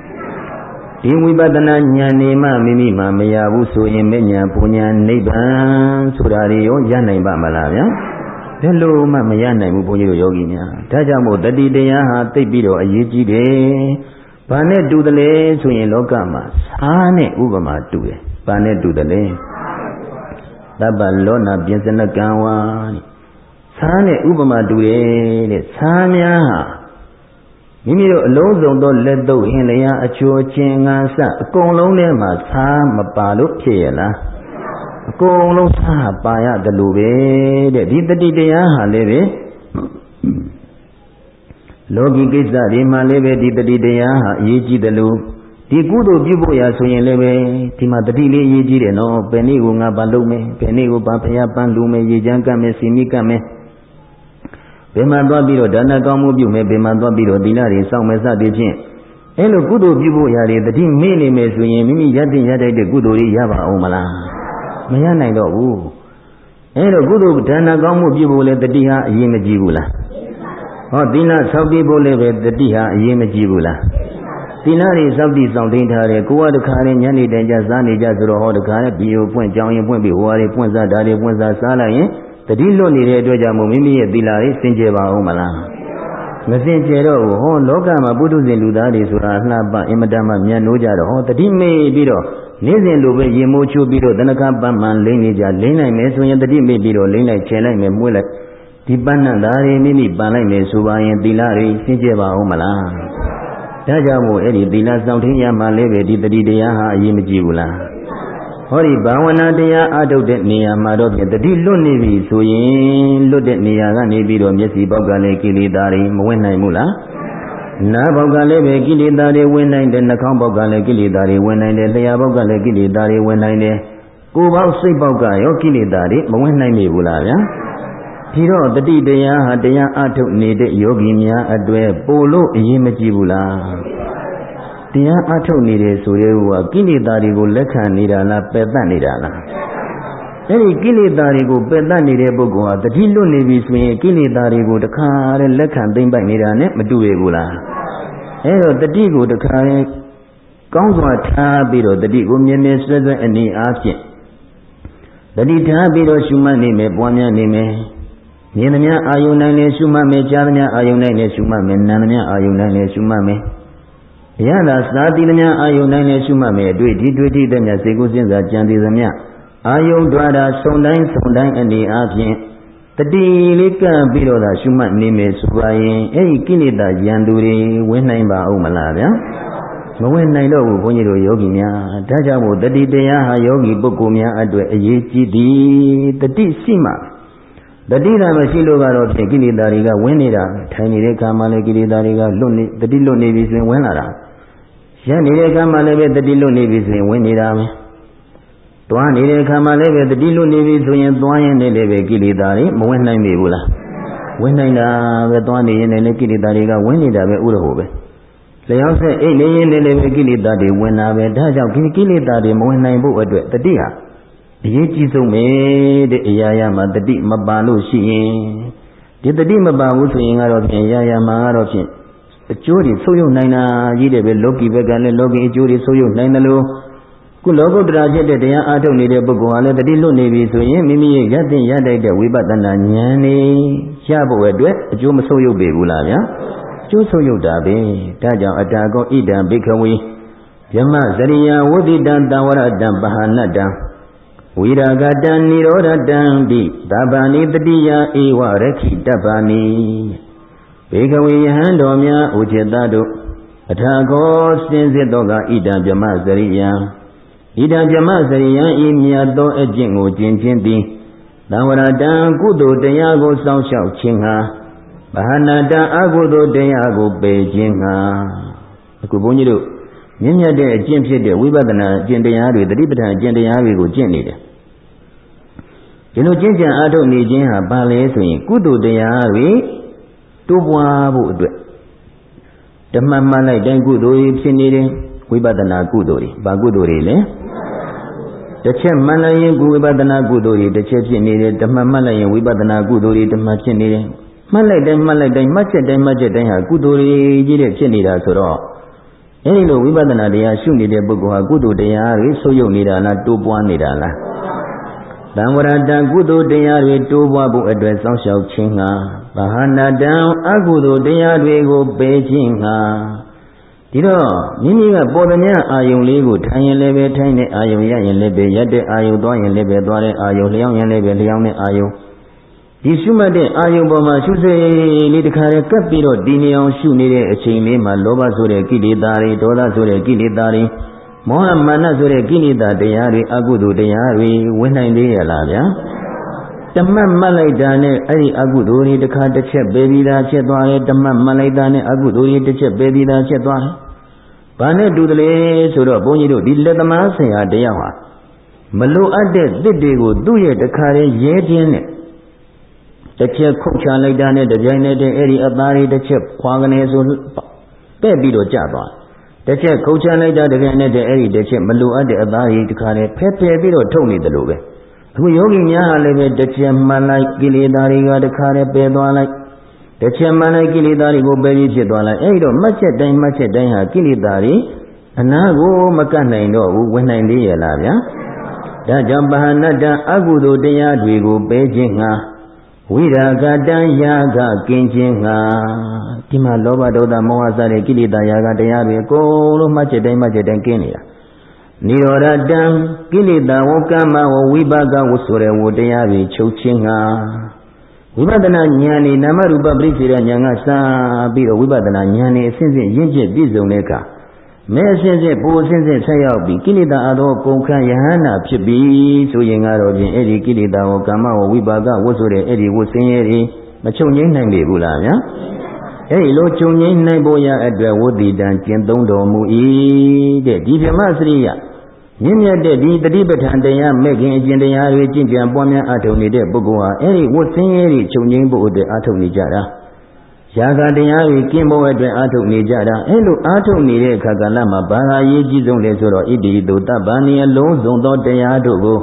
Speaker 1: ဒီဝိပဿနာဉာဏ်နေမှမိမိမှမရဘူးဆိုရင်မဲ့ညာပူညာနိဗ္ဗာန်ဆိုတာတွေရောရနိုင်ပါမလားဗျာဘယ်လိုမှမရနိုင်ဘူးဘုန်းကြီးတို့ယောဂီများဒါကြောင့်မို့တတိတရားဟာသိပြီးတော့အရေးကြီးတယ်ဘာနဲ့တူတယ်လဲဆိုရင်လောကမှာစားနဲ့ဥပမာတူတယ်ဘာနဲ့တူတယ်လဲတပ္ပလောနာပြင်စနကံဝါစားနဲ့ဥပမာတူတယ်တဲ့စားများဟာ မိမိတို့အလုံးစုံသောလက်တော့ဟင်လျာအချိုချင်းငါစအကုန်လုံးထဲမှာစားမပါလို့ဖြစ်ရလားအကုန်လုံးစားပါရတယ်လို့ပဲတဲ့ဒီတတိတရားဟာလည်းပဲလောကီကိစ္စတွေမှာလည်းပဲဒီတတိတရားဟာအရေးကြီးတယ်လို့ဒီကုသိုလ်ပြုဖို့ရဆိုရင်လည်းပဲဒီမှာတတိလေးအရေးကြီးတယ်နော်ဘယ်နည်းကိုငါဘာလုပ်မယ်ဘယ်နည်းကိုဘာဖျားပန်းလူမယ်ရေချမ်းကပ်မယ်စီမိကပ်မယ် ဘယ်မှာသွားပြီးတော့ဒါနကောင်းမှုပြုမယ်ဘယ်မှာသွားပြီးတော့သီလတွေစောင့်မယ်စသည်ဖြင့်အဲလိုကုသိုလ်ပြုဖို့ရတယ်တတိမေ့နေမယ်ဆိုရင်မိမိရတဲ့ရတဲ့တဲ့ကုသိုလ်တွေရပါအောင်မလားမရနိုင်တော့ဘူးအဲလိုကုသိုလ်ဒါနကောင်းမှုပြုဖို့လဲတတိဟာအရေးမကြီးဘူးလားဟောသီလဆောက်တည်ဖို့လည်းပဲတတိဟာအရေးမကြီးဘူးလားသီလတွေစောက်တည်ဆောင်သိမ်းထားတယ်ကိုကတခါနဲ့ညနေတိုင်ကြစားနေကြဆိုတော့ဟောတခါနဲ့ဘီယိုပွင့်ကြောင်းရင်ပွင့်ပြီးဟိုဟာတွေပွင့်စားဒါတွေပွင့်စားစားလိုက်ရင် တတိလွတ်နေတဲ့အတွက်ကြောင့်မို့မိမိရဲ့သီလတွေစင်ကြယ်ပါအောင်မလားမစင်ကြယ်တော့ဘူးဟောလောကမှာပုထုဇဉ်လူသားတွေဆိုတာလှပအင်မတန်မှမြတ်နိုးကြတော့ဟောတတိမေ့ပြီးတော့နေ့စဉ်လိုပဲရေမိုးချိုးပြီးတော့တဏ္ဍကပန်းမှန်လိမ့်နေကြလိမ့်နိုင်မယ်ဆိုရင်တတိမေ့ပြီးတော့လိမ့်လိုက်ချဲလိုက်မယ်မွေးလိုက်ဒီပန်းနံသားတွေမိမိပန်လိုက်မယ်ဆိုပါရင်သီလတွေစင်ကြယ်ပါအောင်မလားဒါကြောင့်မို့အဲ့ဒီသီလစောင့်ထင်းရမှလည်းပဲဒီတတိတရားဟာအရေးမကြီးဘူးလား ဟောဒီဘာဝနာတရားအထုတ်တဲ့နေရာမှာတော့ဖြင့်တတိလွတ်နေပြီဆိုရင်လွတ်တဲ့နေရာကနေပြီးတော့မျက်စိပေါက်ကလည်းကိလေသာတွေမဝင်နိုင်ဘူးလားနားပေါက်ကလည်းပဲကိလေသာတွေဝင်နိုင်တယ်နှာခေါင်းပေါက်ကလည်းကိလေသာတွေဝင်နိုင်တယ်လျှာပေါက်ကလည်းကိလေသာတွေဝင်နိုင်တယ်ကိုယ်ပေါက်စိတ်ပေါက်ကရောကိလေသာတွေမဝင်နိုင်ပြီဘူးလားဗျာဒီတော့တတိတရားဟာတရားအထုတ်နေတဲ့ယောဂီများအတွေ့ပို့လို့အရေးမကြီးဘူးလား တရားအထုတ်နေတယ်ဆိုရဲဟိုကကိလေသာတွေကိုလက်ခံနေတာလားပယ်တတ်နေတာလားအဲ့ဒီကိလေသာတွေကိုပယ်တတ်နေတဲ့ပုဂ္ဂိုလ်ဟာတတိလွတ်နေပြီဆိုရင်ကိလေသာတွေကိုတခါတည်းလက်ခံသိမ့်ပိုက်နေတာနဲ့မတူရဘူးလားအဲ့တော့တတိကိုတခါတည်းကောင်းစွာထားပြီးတော့တတိကိုမြဲမြဲဆွဲဆွဲအနေအားဖြင့်တတိထားပြီးတော့ရှုမှတ်နေမယ်ပွားများနေမယ်မြင်သမျှအာယုန်နိုင်လည်းရှုမှတ်မယ်ကြားသမျှအာယုန်နိုင်လည်းရှုမှတ်မယ်နားသမျှအာယုန်နိုင်လည်းရှုမှတ်မယ် အရသာစာတိသမျှအာယုန်နိုင်လည်းရှုမှတ်မယ်အတွေ့ဒီတွေ့ထိသမျှစေကုစဉ်းစားကြံတည်သမျှအာယုန်တွာတာဆုံတိုင်းဆုံတိုင်းအနေအားဖြင့်တတိလေးကပ်ပြီးတော့သာရှုမှတ်နေမယ်ဆိုပါရင်အဲ့ဒီကိလေသာယံသူတွေဝင်နိုင်ပါဦးမလားဗျာမဝင်နိုင်တော့ဘူးဘုန်းကြီးတို့ယောဂီများဒါကြောင့်မို့တတိတရားဟာယောဂီပုဂ္ဂိုလ်များအတွက်အရေးကြီးသည်တတိရှိမှတတိသာမရှိလို့ကတော့ဖြင့်ကိလေသာတွေကဝင်နေတာထိုင်နေတဲ့အခါမှာလည်းကိလေသာတွေကလွတ်နေတတိလွတ်နေပြီဆိုရင်ဝင်လာတာ ရပ်နေတဲ့အခါမှာလည်းပဲတတိလွတ်နေပြီဆိုရင်ဝင်နေတာပဲသွားနေတဲ့အခါမှာလည်းပဲတတိလွတ်နေပြီဆိုရင်သွားရင်လည်းပဲကိလေသာတွေမဝင်နိုင်ပြီဘူးလားဝင်နိုင်တာပဲသွားနေရင်လည်းကိလေသာတွေကဝင်နေတာပဲဥရဟိုပဲလျောင်းဆက်အိတ်နေရင်လည်းပဲကိလေသာတွေဝင်တာပဲဒါကြောင့်ကိလေသာတွေမဝင်နိုင်ဖို့အတွက်တတိဟာအရေးကြီးဆုံးပဲတဲ့အရာရာမှာတတိမပါလို့ရှိရင်ဒီတတိမပါဘူးဆိုရင်ကတော့ဖြင့်ရာရာမှာကတော့ဖြင့် အကျိုးတွေဆုပ်ယုပ်နိုင်တာကြီးတယ်ပဲလောကီဘက်ကလည်းလောကီအကျိုးတွေဆုပ်ယုပ်နိုင်တယ်လို့ခုလောကုတ္တရာဖြစ်တဲ့တရားအားထုတ်နေတဲ့ပုဂ္ဂိုလ်ဟာလည်းတတိလွတ်နေပြီဆိုရင်မိမိရဲ့ရတဲ့ရတဲ့တဲ့ဝိပဿနာဉာဏ်နေရဖို့အတွက်အကျိုးမဆုပ်ယုပ်ပေဘူးလားဗျာအကျိုးဆုပ်ယုပ်တာပဲဒါကြောင့်အတာကောဣဒံဘိခဝေယမဇရိယဝုဒိတံတဝရတံပဟာနတံဝိရာဂတံនិရောဓတံတိသဗ္ဗာနိတတိယဧဝရခိတပ္ပာနိ ဘေကဝေယဟံတော်များဥจิตတို့အထာကောစင်စစ်သောကဣဒံဗြမစရိယံဣဒံဗြမစရိယံဤမြတ်သောအကျင့်ကိုကျင့်ခြင်းသည်သံဝရတံကုသိုလ်တရားကိုစောင့်ရှောက်ခြင်းဟာဗဟနာတံအကုသိုလ်တရားကိုပယ်ခြင်းဟာအခုဘုန်းကြီးတို့မြင့်မြတ်တဲ့အကျင့်ဖြစ်တဲ့ဝိပဿနာအကျင့်တရားတွေတတိပဋ္ဌာန်အကျင့်တရားတွေကိုကျင့်နေတယ်ဒီလိုကျင့်ကြံအားထုတ်နေခြင်းဟာဘာလဲဆိုရင်ကုသိုလ်တရားတွေ တိုးပွားဖို့အတွက်ဓမ္မမှန်လိုက်တိုင်းကုသိုလ်တွေဖြစ်နေတယ်ဝိပဿနာကုသိုလ်တွေဘာကုသိုလ်တွေလဲတစ်ချက်မှန်လိုက်ရင်ကုဝိပဿနာကုသိုလ်တွေတစ်ချက်ဖြစ်နေတယ်ဓမ္မမှတ်လိုက်ရင်ဝိပဿနာကုသိုလ်တွေဓမ္မဖြစ်နေတယ်မှတ်လိုက်တိုင်းမှတ်လိုက်တိုင်းမှတ်ချက်တိုင်းမှတ်ချက်တိုင်းဟာကုသိုလ်တွေကြီးတဲ့ဖြစ်နေတာဆိုတော့အဲဒီလိုဝိပဿနာတရားရှုနေတဲ့ပုဂ္ဂိုလ်ဟာကုသိုလ်တရားတွေဆုပ်ယုပ်နေတာလားတိုးပွားနေတာလား တံဝရတံကုသိုလ်တရားတွေတိုးပွားဖို့အတွက်စောင့်ရှောက်ခြင်းဟာဘာဟာနာတံအကုသိုလ်တရားတွေကိုပယ်ခြင်းဟာဒီတော့မိမိကပေါ်သမျှအာယုံလေးကိုထိုင်ရင်လည်းပဲထိုင်တဲ့အာယုံရရင်လည်းပဲရက်တဲ့အာယုံသွားရင်လည်းပဲသွားတဲ့အာယုံလျောင်းရင်လည်းပဲလျောင်းတဲ့အာယုံဒီရှုမှတ်တဲ့အာယုံပေါ်မှာရှုစေလေးတခါတည်းကပ်ပြီးတော့ဒီနေအောင်ရှုနေတဲ့အချိန်လေးမှာလောဘဆိုတဲ့ကိလေသာတွေဒေါသဆိုတဲ့ကိလေသာတွေ မောဟမာနဆိုတဲ့ကိလေသာတရားတွေအကုသိုလ်တရားတွေဝင်နိုင်သေးရလားဗျာတမတ်မှတ်လိုက်တာနဲ့အဲ့ဒီအကုသိုလ်တွေတစ်ခါတစ်ချက်ပေးပြီးသားဖြစ်သွားတယ်တမတ်မှတ်လိုက်တာနဲ့အကုသိုလ်တွေတစ်ချက်ပေးပြီးသားဖြစ်သွားတယ်။ဘာနဲ့တူတယ်လဲဆိုတော့ဘုန်းကြီးတို့ဒီလက်သမားဆရာတရားဟာမလိုအပ်တဲ့တစ်တွေကိုသူ့ရဲ့တခါတည်းရဲခြင်းနဲ့တစ်ချက်ခုတ်ချလိုက်တာနဲ့တပြိုင်နက်တည်းအဲ့ဒီအသားတွေတစ်ချက်ခွာကနေဆိုပဲ့ပြီးတော့ကျသွားတ စ်ချက်ခုတ်ချလိုက်တာတပြိုင်နက်တည်းအဲ့ဒီတစ်ချက်မလိုအပ်တဲ့အသားတွေတခါတည်းဖဲဖဲပြီးတော့ထုတ်နေတယ်လို့ပဲအခုယောဂီများဟာလည်းပဲတစ်ချက်မှန်လိုက်ကိလေသာတွေကတခါတည်းပယ်သွားလိုက်တစ်ချက်မှန်လိုက်ကိလေသာတွေကိုပယ်ပြီးဖြစ်သွားလိုက်အဲ့ဒီတော့မှတ်ချက်တိုင်းမှတ်ချက်တိုင်းဟာကိလေသာတွေအနာကိုမကတ်နိုင်တော့ဘူးဝင်နိုင်သေးရဲ့လားဗျာဒါကြောင့်ပဟနတ္တအကုသိုလ်တရားတွေကိုပယ်ခြင်းငှာ ဝိရာဂတံယာကကင်းခြင်းငှာဒီမှာလောဘဒေါသမောဟစတဲ့ကိလေသာယာကတရားတွေအကုန်လုံးမှတ်ချက်တိုင်းမှတ်ချက်တိုင်းကင်းနေတာနိရောဓတံကိလေသာဝကမ္မဝဝိပါကဝဆိုတဲ့ဝတရားတွေချုပ်ခြင်းငှာဝိပဿနာဉာဏ်นี่နာမရူပပရိစ္ဆေရဉာဏ်ကစပြီးတော့ဝိပဿနာဉာဏ်นี่အစဉ်စဉ်ရင့်ကျက်ပြည့်စုံတဲ့အခါ မဲအစဉ်စဉ်ပူအစဉ်စဉ်ဆက်ရောက်ပြီးကိလေသာအသောကုန်ခံယဟနာဖြစ်ပြီးဆိုရင်ကတော့ဖြင့်အဲ့ဒီကိလေသာကိုကာမဝဝိပါကဝတ်ဆိုတဲ့အဲ့ဒီဝတ်စင်းရဲတွေမချုပ်ငိမ့်နိုင်ပြီဘူးလားဗျာအဲ့ဒီလိုချုပ်ငိမ့်နိုင်ဖို့ရအတွက်ဝတ္တိတံကျင့်သုံးတော်မူ၏တဲ့ဒီဗြဟ္မစရိယမြင့်မြတ်တဲ့ဒီတတိပဋ္ဌာန်တရားမဲ့ခင်အကျင့်တရားတွေကျင့်ကြံပွားများအထောက်နေတဲ့ပုဂ္ဂိုလ်ဟာအဲ့ဒီဝတ်စင်းရဲတွေချုပ်ငိမ့်ဖို့အတွက်အထောက်နေကြတာ ရာဂတရားကြီးကင်းဖို့အတွက်အာထုတ်နေကြတာအဲလိုအာထုတ်နေတဲ့အခါကလည်းမှာဘာသာရေးကြီးဆုံးလဲဆိုတော့ဣတိတုတပ္ပနိယလုံးစုံသောတရားတို့ကို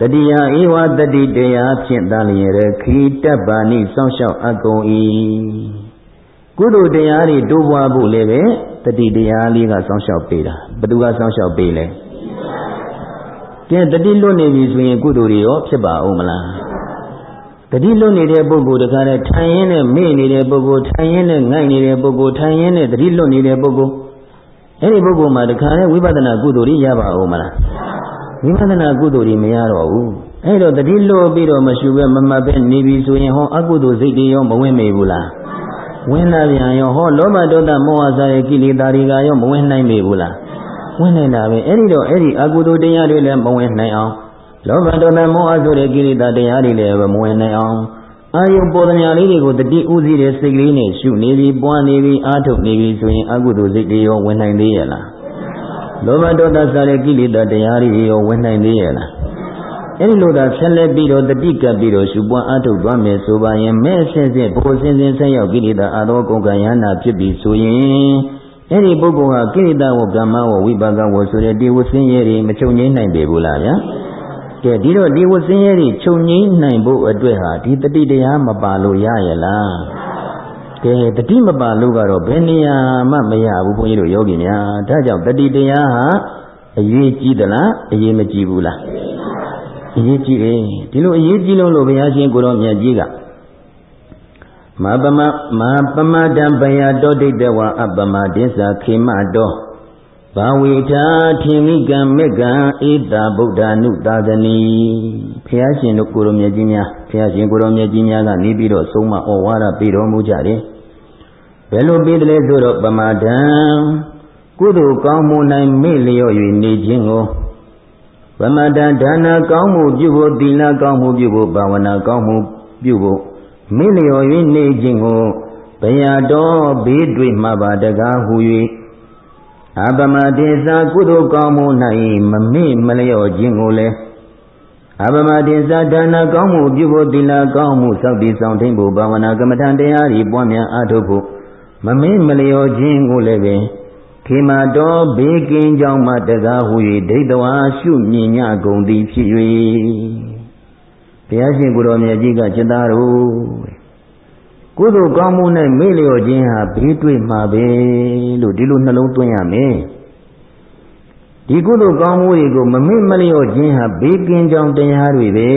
Speaker 1: တတိယဧဝတတိတရားဖြင့်သာလျက်ခီတပ္ပနိစောင့်ရှောက်အကုန်၏ကုသိုလ်တရားတွေတိုးပွားဖို့လည်းပဲတတိတရားလေးကစောင့်ရှောက်ပေးတာဘသူကစောင့်ရှောက်ပေးလဲကဲတတိလွတ်နေပြီဆိုရင်ကုသိုလ်တွေရောဖြစ်ပါဦးမလား တတိလွတ်နေတဲ့ပုဂ္ဂိုလ်တခါနဲ့ထိုင်ရင်းနဲ့မေ့နေတဲ့ပုဂ္ဂိုလ်ထိုင်ရင်းနဲ့ငိုက်နေတဲ့ပုဂ္ဂိုလ်ထိုင်ရင်းနဲ့တတိလွတ်နေတဲ့ပုဂ္ဂိုလ်အဲ့ဒီပုဂ္ဂိုလ်မှာတခါနဲ့ဝိပဿနာကုသိုလ်ကြီးရပါဦးမလားဝိပဿနာကုသိုလ်ကြီးမရတော့ဘူးအဲ့တော့တတိလွတ်ပြီးတော့မရှုပဲမမှတ်ပဲနေပြီဆိုရင်ဟောအကုသိုလ်စိတ်တွေရောမဝင်မေဘူးလားဝင်လာပြန်ရောဟောလောဘဒေါသမောဟစာရဲ့ကိလေသာတွေကရောမဝင်နိုင်မေဘူးလားဝင်နိုင်တာပဲအဲ့ဒီတော့အဲ့ဒီအကုသိုလ်တရားတွေလည်းမဝင်နိုင်အောင် လောဘဒေါသမောဟဆိုတဲ့ကိလေသာတရားတွေလည်းမဝင်နိုင်အောင်အာယုပေါ်သမျှလေးတွေကိုတတိဥစည်းတဲ့စိတ်ကလေးနဲ့ရှုနေပြီးပွားနေပြီးအာထုတ်နေပြီးဆိုရင်အကုသိုလ်စိတ်တွေရောဝင်နိုင်သေးရဲ့လားလောဘဒေါသစတဲ့ကိလေသာတရားတွေရောဝင်နိုင်သေးရဲ့လားအဲဒီလိုသာဆက်လက်ပြီးတော့တတိကပ်ပြီးတော့ရှုပွားအာထုတ်သွားမယ်ဆိုပါရင်မဲ့ဆင်းဆင်းဘိုးဆင်းဆင်းဆက်ရောက်ကိလေသာအသောကုန်ကံယန္နာဖြစ်ပြီးဆိုရင်အဲ့ဒီပုဂ္ဂိုလ်ဟာကိလေသာဝကမ္မဝဝိပါကဝဆိုတဲ့ဒီဝဆင်းရဲတွေမချုပ်ငြိမ်းနိုင်ပေဘူးလားဗျာ ကဲဒီတော့ဒီဝဆင်းရဲတွေချုပ်ငြိမ်းနိုင်ဖို့အတွက်ဟာဒီတတိတရားမပါလို့ရရလားကဲတတိမပါလို့ကတော့ဘယ်နေရာမှမရဘူးဘုန်းကြီးတို့ယောဂီများဒါကြောင့်တတိတရားဟာအရေးကြီးသလားအရေးမကြီးဘူးလားအရေးကြီးတယ်ဒီလိုအရေးကြီးလို့လို့ဘုရားရှင်ကိုရောမြတ်ကြီးကမပမမပမတံဘယတောဒိဋ္ဌဝအပမဒိသခေမတော ဘာဝေထာထင်မိကံမေကံဧတာဗုဒ္ဓ ानु သာသနီဘုရားရှင်တို့ကိုရောမြတ်ကြီးများဘုရားရှင်ကိုရောမြတ်ကြီးများကနေပြီးတော့ဆုံးမဩဝါဒပေးတော်မူကြတယ်ဘယ်လိုပေးတယ်လဲဆိုတော့ပမာဒံကုသိုလ်ကောင်းမှု၌မေ့လျော့၍နေခြင်းကိုပမာဒံဒါနကောင်းမှုပြုဖို့သီလကောင်းမှုပြုဖို့ဘာဝနာကောင်းမှုပြုဖို့မေ့လျော့၍နေခြင်းကိုဘယတော်ဘေးတွေ့မှပါတကားဟူ၍ အပမတေသာကုသိုလ်ကောင်းမှု၌မမေ့မလျော့ခြင်းကိုလည်းအပမတေသာဒါနကောင်းမှုပြုဖို့သီလကောင်းမှုစောင့်တည်ဆောင်ထိန်ဖို့ဘာဝနာကမ္မထံတရားဤပွားများအားထုတ်ဖို့မမေ့မလျော့ခြင်းကိုလည်းပင်ခေမာတော်ဘေးကင်းကြောင်းမှတကားဟူ၍ဒိဋ္ဌဝါရှုမြင်ညကုန်သည်ဖြစ်၍ဘုရားရှင်ကိုတော်မြတ်ကြီးကจิตသားတို့ ကုသိုလ်ကောင်းမှုနဲ့မေ့လျော့ခြင်းဟာဘေးတွေ့မှာပဲလို့ဒီလိုနှလုံးသွင်းရမယ်ဒီကုသိုလ်ကောင်းမှုတွေကိုမမေ့မလျော့ခြင်းဟာဘေးကင်းကြောင်းတရားတွေပဲ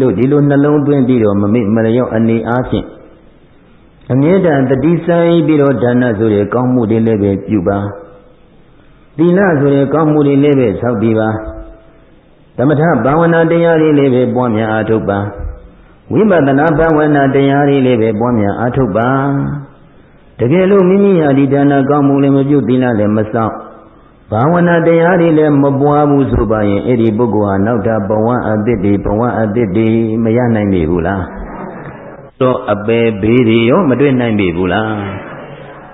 Speaker 1: လို့ဒီလိုနှလုံးသွင်းပြီးတော့မမေ့မလျော့အနေအားဖြင့်အမြဲတမ်းတတိဆိုင်ပြီးတော့ဒါနဆိုတဲ့ကောင်းမှုတွေလည်းပဲပြုပါသီလဆိုတဲ့ကောင်းမှုတွေလည်းပဲဆောက်တည်ပါသမထဘာဝနာတရားတွေလည်းပဲပွားများအားထုတ်ပါ ဝိပဿနာဘာဝနာတရားတွေလည်းပဲပွားများအားထုတ်ပါတကယ်လို့မိမိဟာဒီဒါနကောင်းမှုလည်းမပြုသီလလည်းမစောင့်ဘာဝနာတရားတွေလည်းမပွားဘူးဆိုပါရင်အဲ့ဒီပုဂ္ဂိုလ်ဟာနောက်တာဘဝအသစ်တွေဘဝအသစ်တွေမရနိုင်ပြီဘူးလားတော့အပေဘေးတွေရောမတွေ့နိုင်ပြီဘူးလား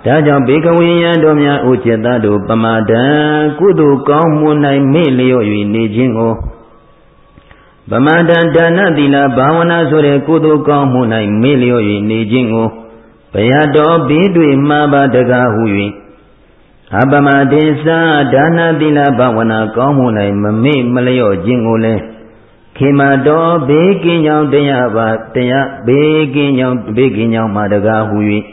Speaker 1: ဒါကြောင့်ဘေကဝိယံတို့များဥจิตတို့ပမာဒံကုသိုလ်ကောင်းမှု၌မေ့လျော့၍နေခြင်းကို ဗမန္တံဒါနသီလဘာဝနာဆိုတဲ့ကုသိုလ်ကောင်းမှု၌မေ့လျော့၍နေခြင်းကိုဘယတော်ဘေးတွေမှားပါတကားဟု၍အပမတေသာဒါနသီလဘာဝနာကောင်းမှု၌မမေ့မလျော့ခြင်းကိုလည်းခေမတော်ဘေးကင်းကြောင်းတရားပါတရားဘေးကင်းကြောင်းဘေးကင်းကြောင်းမှာတကားဟု၍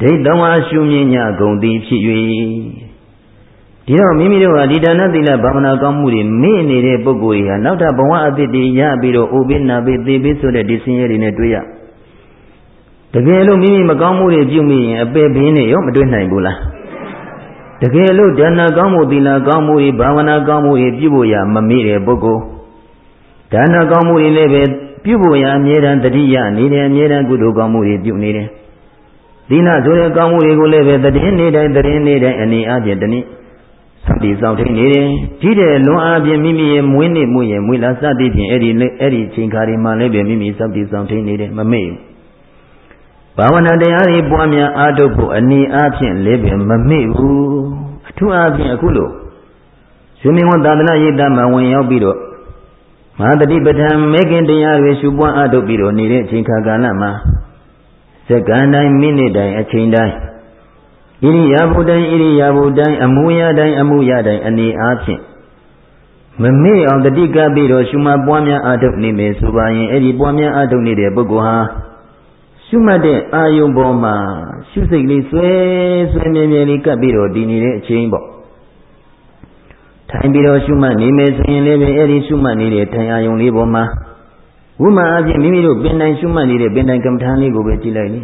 Speaker 1: ဒိဋ္ဌဝါရှုမြင့်ညဂုံသည်ဖြစ်၍ ဒီတော့မိမိတို့ကဒီဒါနသီလဘာဝနာကောင်းမှုတွေမေ့နေတဲ့ပုဂ္ဂိုလ်တွေဟာနောက်ထပ်ဘဝအသစ်တွေရပြီးတော့အိုဘေးနာဘေးသေဘေးဆိုတဲ့ဒီဆင်းရဲတွေနဲ့တွေ့ရတကယ်လို့မိမိမကောင်းမှုတွေပြုမိရင်အပေဘင်းနဲ့ရောမတွေ့နိုင်ဘူးလားတကယ်လို့ဒါနကောင်းမှုသီလကောင်းမှုတွေဘာဝနာကောင်းမှုတွေပြုဖို့ရမမေ့တဲ့ပုဂ္ဂိုလ်ဒါနကောင်းမှုတွေလည်းပဲပြုဖို့ရအမြဲတမ်းတတိယနေတယ်အမြဲတမ်းကုသိုလ်ကောင်းမှုတွေပြုနေတယ်သီလဆိုတဲ့ကောင်းမှုတွေကိုလည်းပဲတည်င်းနေတိုင်းတည်င်းနေတိုင်းအနေအချင်းတနည်း ဒီဆောင်ထိန်နေတယ်ကြီးတဲ့လွန်အားဖြင့်မိမိရဲ့မွေးနေ့မှုရဲ့မွေးလာစသည်ဖြင့်အဲ့ဒီအဲ့ဒီချိန်ခါတွေမှာလည်းပဲမိမိစောင့်တည်ဆောင်ထိန်နေတယ်မမေ့ဘာဝနာတရားတွေပွားများအားထုတ်ဖို့အနေအားဖြင့်လည်းပဲမမေ့ဘူးအထူးအားဖြင့်အခုလို့ရှင်မင်းဝန်သာသနာရေးတမှာဝင်ရောက်ပြီးတော့မဟာတတိပဋ္ဌာန်မေခင်တရားတွေရှုပွားအားထုတ်ပြီးတော့နေတဲ့အချိန်ခါကာလမှာစက္ကန့်တိုင်းမိနစ်တိုင်းအချိန်တိုင်း ဣရိယာပုတိုင်းဣရိယာပုတိုင်းအမှုရတိုင်းအမှုရတိုင်းအနေအားဖြင့်မမေ့အောင်တတိကပ်ပြီးတော့ရှုမှတ်ပွားများအားထုတ်နေမယ်ဆိုပါရင်အဲ့ဒီပွားများအားထုတ်နေတဲ့ပုဂ္ဂိုလ်ဟာရှုမှတ်တဲ့အာယုံပေါ်မှာရှုစိတ်လေးဆွဲဆွဲမြဲမြဲလေးကပ်ပြီးတော့တည်နေတဲ့အချိန်ပေါ့ထိုင်ပြီးတော့ရှုမှတ်နေမယ်ဆိုရင်လည်းပဲအဲ့ဒီရှုမှတ်နေတဲ့ထိုင်အာယုံလေးပေါ်မှာဝိမာအပြင်မိမိတို့ပင်တိုင်းရှုမှတ်နေတဲ့ပင်တိုင်းကမ္မထာလေးကိုပဲကြည့်လိုက်လေ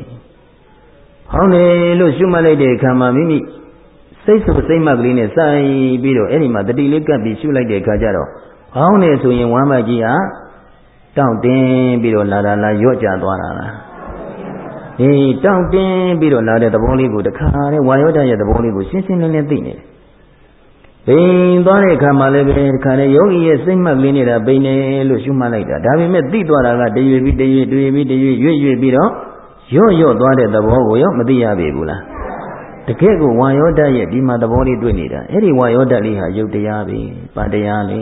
Speaker 1: ဟောင်းတယ်လို့ရှုမှတ်လိုက်တဲ့အခါမှာမိမိစိတ်ဆိုစိတ်မှတ်ကလေးနဲ့စိုက်ပြီးတော့အဲ့ဒီမှာတတိလေးကပ်ပြီးရှုလိုက်တဲ့အခါကျတော့ဟောင်းတယ်ဆိုရင်ဝမ်းမကြီးဟာတောင့်တင်းပြီးတော့လာလာလာရော့ကြသွားတာလားအေးတောင့်တင်းပြီးတော့လာတဲ့သဘောလေးကိုတခါတည်းဝါယောဓာတ်ရဲ့သဘောလေးကိုရှင်းရှင်းလင်းလင်းသိနေတယ်ဘိန်သွားတဲ့အခါမှာလည်းပဲဒီခါနဲ့ယောဂီရဲ့စိတ်မှတ်လေးနေတာဘိန်နေလို့ရှုမှတ်လိုက်တာဒါပေမဲ့သိသွားတာကတရွေပြီးတရွေတရွေပြီးတရွေရွေ့ရွေ့ပြီးတော့ ရော့ရော့သွားတဲ့သဘောကိုရောမသိရပြီဘူးလားတကယ်ကိုဝါယောဓာတ်ရဲ့ဒီမှာသဘောလေးတွေ့နေတာအဲ့ဒီဝါယောဓာတ်လေးဟာယုတ်တရားပဲပါတရားလေ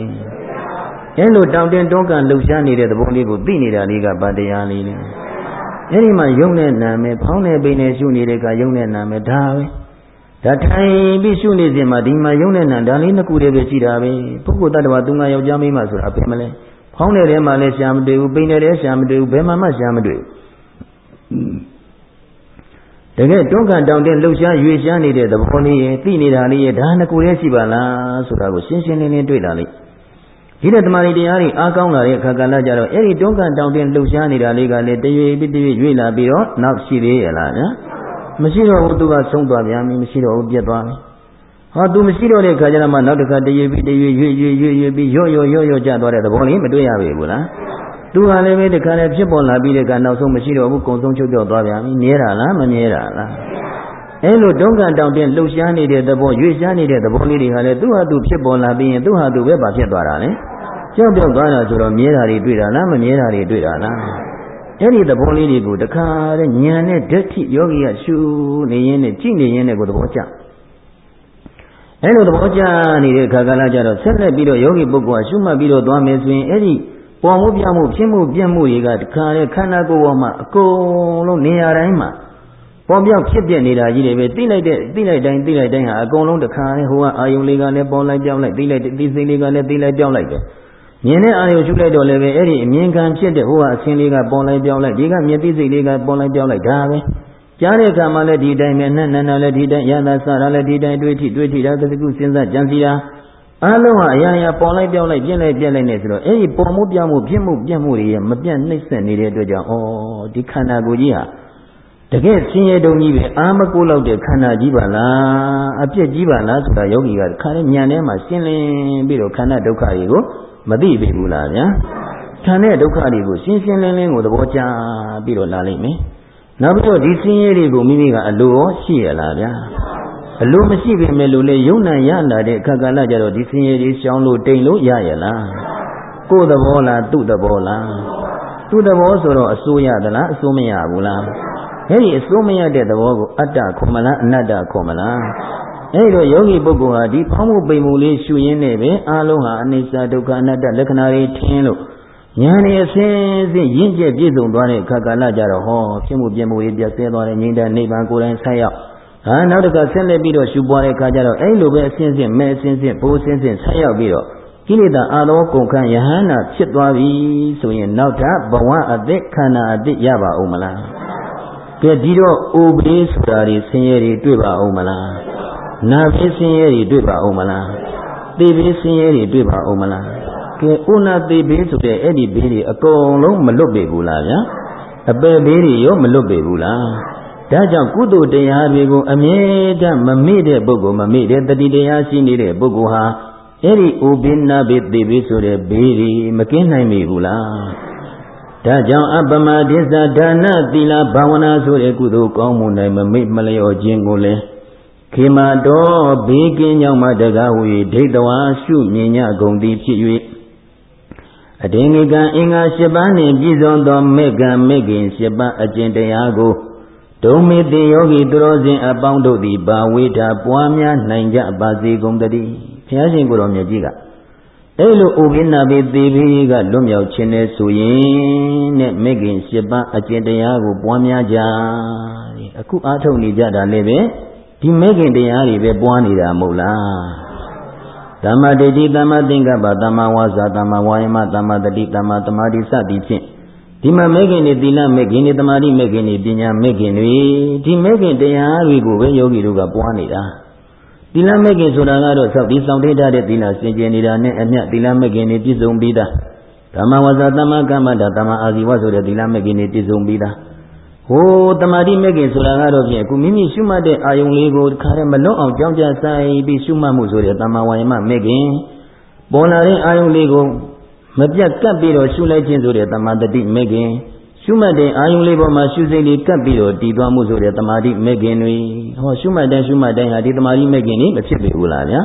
Speaker 1: အဲ့လိုတောင်တင်တွန်းကန်လှုပ်ရှားနေတဲ့သဘောလေးကိုသိနေတာလေးကပါတရားလေးလေအဲ့ဒီမှာယုံနဲ့နာမယ်ဖောင်းနဲ့ပိန်နဲ့ရှုနေတဲ့ကယုံနဲ့နာမယ်ဒါပဲဒါထိုင်ပြီးရှုနေစဉ်မှာဒီမှာယုံနဲ့နာဒါလေးနှစ်ခုတည်းပဲရှိတာပဲပုဂ္ဂိုလ်တ attva သူငါယောက်ျားမိန်းမဆိုတာဘယ်မလဲဖောင်းတဲ့ထဲမှာလည်းရှားမတွေ့ဘူးပိန်တဲ့ထဲရှားမတွေ့ဘူးဘယ်မှာမှရှားမတွေ့ဘူး တကယ်တွန်းကန်တောင်တဲ့လှုပ်ရှားရွေရှားနေတဲ့သဘောလေးရဲ့သိနေတာလေးရဲ့ဒါနှစ်ခုတည်းရှိပါလားဆိုတာကိုရှင်းရှင်းလင်းလင်းတွေ့လာလိမ့်ဒီတဲ့တမာရီတရားတွေအားကောင်းလာတဲ့အခါကလည်းကြတော့အဲ့ဒီတွန်းကန်တောင်တဲ့လှုပ်ရှားနေတာလေးကလည်းတရွေပြီးတရွေရွေ့လာပြီးတော့နောက်ရှိသေးရဲ့လားညာမရှိတော့ဘူးသူကဆုံးသွားပြန်ပြီမရှိတော့ဘူးပြတ်သွားပြီဟောသူမရှိတော့တဲ့အခါကျတော့မှနောက်တစ်ခါတရွေပြီးတရွေရွေ့ရွေ့ရွေ့ရွေ့ပြီးရော့ရော့ရော့ရော့ကျသွားတဲ့သဘောလေးမတွေ့ရပြီဘူးလား သူဟာလည်းပဲတခါနဲ့ဖြစ်ပေါ်လာပြီးတဲ့ကနောက်ဆုံးမရှိတော့ဘူးကုံဆုံးချုပ်ပြော့သွားပြန်ပြီမြဲတာလားမမြဲတာလားအဲလိုဒုက္ခတောင်တင်လှုပ်ရှားနေတဲ့သဘောရွေ့ရှားနေတဲ့သဘောလေးတွေဟာလည်းသူ့ဟာသူဖြစ်ပေါ်လာပြီးရင်သူ့ဟာသူပဲပါဖြစ်သွားတာလေကြောက်ပြောက်သွားတာဆိုတော့မြဲတာတွေတွေ့တာလားမမြဲတာတွေတွေ့တာလားအဲ့ဒီသဘောလေးတွေကိုတခါတည်းဉာဏ်နဲ့ဓာတ်ထိယောဂီကရှုနေရင်းနဲ့ကြည့်နေရင်းနဲ့ကိုသဘောကျအဲ့လိုသဘောကျနေတဲ့ခါကလာကြတော့ဆက်လက်ပြီးတော့ယောဂီပုဂ္ဂိုလ်ကရှုမှတ်ပြီးတော့သွားမယ်ဆိုရင်အဲ့ဒီ ပေါ်မှုပြမှုဖြစ်မှုပြက်မှုတွေကတခါလေခန္ဓာကိုယ်ပေါ်မှာအကုန်လုံးနေရာတိုင်းမှာပေါ်ပြောက်ဖြစ်ပြနေတာကြီးတွေပဲသိလိုက်တဲ့သိလိုက်တိုင်းသိလိုက်တိုင်းဟာအကုန်လုံးတခါလေဟိုကအာယုံလေးကလည်းပေါ်လိုက်ပြောင်းလိုက်သိလိုက်တဲ့သိစိတ်လေးကလည်းသိလိုက်ပြောင်းလိုက်တယ်မြင်တဲ့အာယုံရှုလိုက်တော့လည်းပဲအဲ့ဒီအမြင်ခံဖြစ်တဲ့ဟိုကအဆင်းလေးကပေါ်လိုက်ပြောင်းလိုက်ဒီကမြင်သိစိတ်လေးကပေါ်လိုက်ပြောင်းလိုက်ဒါပဲကြားတဲ့အခါမှလည်းဒီတိုင်းပဲနဲ့နဲ့နဲ့လည်းဒီတိုင်းရတာစတာလည်းဒီတိုင်းတွေးထိတွေးထိတာသတိကုစဉ်းစားကြံစီတာ အလုံးဟာအရာရာပေါ်လိုက်ပြောင်းလိုက်ပြင်းလိုက်ပြက်လိုက်နေဆိုတော့အဲ့ဒီပေါ်မှုပြောင်းမှုပြင်းမှုပြက်မှုတွေရဲ့မပြတ်နှိမ့်ဆက်နေတဲ့အတွက်ကြောင့်ဩဒီခန္ဓာကိုယ်ကြီးဟာတကယ်ဆင်းရဲတုံကြီးပဲအာမကိုလောက်တဲ့ခန္ဓာကြီးပါလားအပြစ်ကြီးပါလားဆိုတာယောဂီကခါတဲ့ဉာဏ်ထဲမှာရှင်းလင်းပြီးတော့ခန္ဓာဒုက္ခတွေကိုမသိပြီဘူးလားဗျာခန္ဓာဒုက္ခတွေကိုရှင်းရှင်းလင်းလင်းကိုသဘောကျပြီးတော့လာလိမ့်မယ်နောက်ပြီးတော့ဒီဆင်းရဲတွေကိုမိမိကအလိုရောရှိရလားဗျာ အလိုမရှိပေမဲ့လို့လေယုံနာရလာတဲ့အခါကလည်းကြတော့ဒီဆင်းရဲတွေရှောင်းလို့တိမ်လို့ရရလားကိုယ်သဘောလားသူ့သဘောလားသူ့သဘောဆိုတော့အစိုးရသလားအစိုးမရဘူးလားအဲ့ဒီအစိုးမရတဲ့သဘောကိုအတ္တခေါ်မလားအနတ္တခေါ်မလားအဲ့တော့ယောဂီပုဂ္ဂိုလ်ဟာဒီဖောင်းမှုပိန်မှုလေးရှုရင်းနဲ့ပဲအာလုံးဟာအနိစ္စဒုက္ခအနတ္တလက္ခဏာတွေထင်းလို့ဉာဏ်နဲ့အစင်းစင်းရင့်ကျက်ပြည့်စုံသွားတဲ့အခါကာလကြတော့ဟောဖြစ်မှုပြမှုရေးပြဆဲသွားတဲ့ငြိမ်းတဲ့နိဗ္ဗာန်ကိုယ်တိုင်ဆက်ရောက် ဟာနောက်တစ်ခါဆက်လက်ပြီးတော့ရှုပွားတဲ့အခါကျတော့အဲ့လိုပဲအစင်းစင်းမဲအစင်းစင်းဘိုးအစင်းစင်းဆက်ရောက်ပြီးတော့ကိလေသာအာလောကုန်ခန့်ယဟန္တာဖြစ်သွားပြီဆိုရင်နောက်ထပ်ဘဝအသစ်ခန္ဓာအသစ်ရပါဦးမလားကဲဒီတော့အိုဘေးဆိုတာတွေဆင်းရဲတွေတွေ့ပါအောင်မလားနာဘေးဆင်းရဲတွေတွေ့ပါအောင်မလားသေဘေးဆင်းရဲတွေတွေ့ပါအောင်မလားကဲဥနာသေဘေးဆိုတဲ့အဲ့ဒီဘေးတွေအကုန်လုံးမလွတ်ပေဘူးလားဗျာအပယ်ဘေးတွေရောမလွတ်ပေဘူးလား ဒါကြောင့်ကုသိုလ်တရားတွေကိုအမြဲတမ်းမမေ့တဲ့ပုဂ္ဂိုလ်မမေ့တဲ့တတိတရားရှိနေတဲ့ပုဂ္ဂိုလ်ဟာအဲ့ဒီဥပိနာဘေသေဘေဆိုတဲ့ဘေးတွေမကင်းနိုင်မိဘူးလားဒါကြောင့်အပမဒိသဒါနသီလဘာဝနာဆိုတဲ့ကုသိုလ်ကောင်းမှု၌မမေ့မလျော့ခြင်းကိုလည်းခေမတော်ဘေးကင်းကြောင့်မတကားဟူ၍ဒိဋ္ဌဝါရှုမြင်ညဂုံသည်ဖြစ်၍အတေငကံအင်္ဂါ၈ပါးနှင့်ပြည့်စုံသောမေကံမေခင်၈ပါးအကျင့်တရားကို ဒုံမေတိယောဂီသူတော်စင်အပေါင်းတို့သည်ဘာဝေတာပွားများနိုင်ကြပါစေကုန်တည်းဘုရားရှင်ကိုယ်တော်မြတ်ကြီးကအဲ့လိုဥပိ္ပနာပိသေဘိကလွတ်မြောက်ခြင်းနဲ့ဆိုရင်နဲ့မေခင်၈ပါးအကျင့်တရားကိုပွားများကြအခုအားထုတ်နေကြတာလည်းပဲဒီမေခင်တရားတွေပဲပွားနေတာမဟုတ်လားသမ္မာဒိဋ္ဌိသမ္မာသင်္ကပ္ပသမ္မာဝါစာသမ္မာဝါယမသမ္မာတတိသမ္မာသမာဓိစသည်ဖြင့် ဒီမှာမေခင်တွေသီလမေခင်တွေသမာဓိမေခင်တွေပညာမေခင်တွေဒီမေခင်တရားတွေကိုပဲယောဂီတို့ကပွားနေတာသီလမဲ့ခင်ဆိုတာကတော့သောက်ပြီးစောင့်ထိထားတဲ့သီလစင်ကြယ်နေတာနဲ့အမျှသီလမဲ့ခင်နေပြည့်စုံပြီးသားဓမ္မဝါစာသမ္မာကမ္မတာသမ္မာအာဇီဝဆိုတဲ့သီလမဲ့ခင်နေပြည့်စုံပြီးသားဟိုတမာတိမဲ့ခင်ဆိုတာကတော့ဖြင့်အခုမိမိရှုမှတ်တဲ့အာယုံလေးကိုခါရဲမလွတ်အောင်ကြောင်းကြဆိုင်ပြီးရှုမှတ်မှုဆိုတဲ့သမ္မာဝါယမမဲ့ခင်ပေါ်လာတဲ့အာယုံလေးကို မပြတ်ကပ်ပြီးတော့ရှုလိုက်ခြင်းဆိုတဲ့တမာတတိမဲ့ခင်ရှုမှတ်တဲ့အာယုံလေးပေါ်မှာရှုစိတ်လေးကပ်ပြီးတော့တည်သွားမှုဆိုတဲ့တမာတိမဲ့ခင်တွေဟောရှုမှတ်တဲ့ရှုမှတ်တဲ့ဟာဒီတမာတိမဲ့ခင်တွေမဖြစ်ပေဘူးလားဗျာ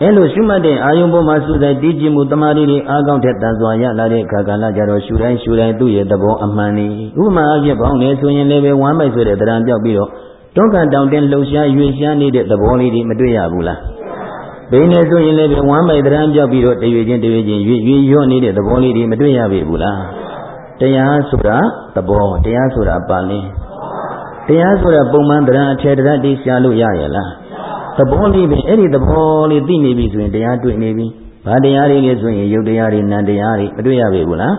Speaker 1: အဲလိုရှုမှတ်တဲ့အာယုံပေါ်မှာစုဆိုင်တည်ကြည်မှုတမာတိတွေအားကောင်းတဲ့တန်စွာရလာတဲ့အခါကလည်းကြတော့ရှုတိုင်းရှုတိုင်းသူ့ရဲ့သဘောအမှန်နေဥပမာအဖြစ်ပေါင်းနေဆိုရင်လည်းပဲဝမ်းမိုက်ဆိုတဲ့တရားပြောက်ပြီးတော့တွန်းကန်တောင်တင်လှုပ်ရှားရွေ့ရှားနေတဲ့သဘောလေးတွေမတွေ့ရဘူးလား ဘိနေဆိုရင်လည်းပဲဝမ်းမိုက်တရားပြောက်ပြီးတော့တရွေချင်းတရွေချင်းရွေ့ရွေ့ရော့နေတဲ့သဘောလေးတွေမတွေ့ရပေဘူးလားတရားဆိုတာသဘောတရားဆိုတာပါဠိတရားဆိုတာပုံမှန်တရားအထည်တရားတိရှားလို့ရရလားသဘောလေးပဲအဲ့ဒီသဘောလေးသိနေပြီဆိုရင်တရားတွေ့နေပြီဘာတရားတွေလဲဆိုရင်ယုတ်တရားတွေနံတရားတွေမတွေ့ရပေဘူးလား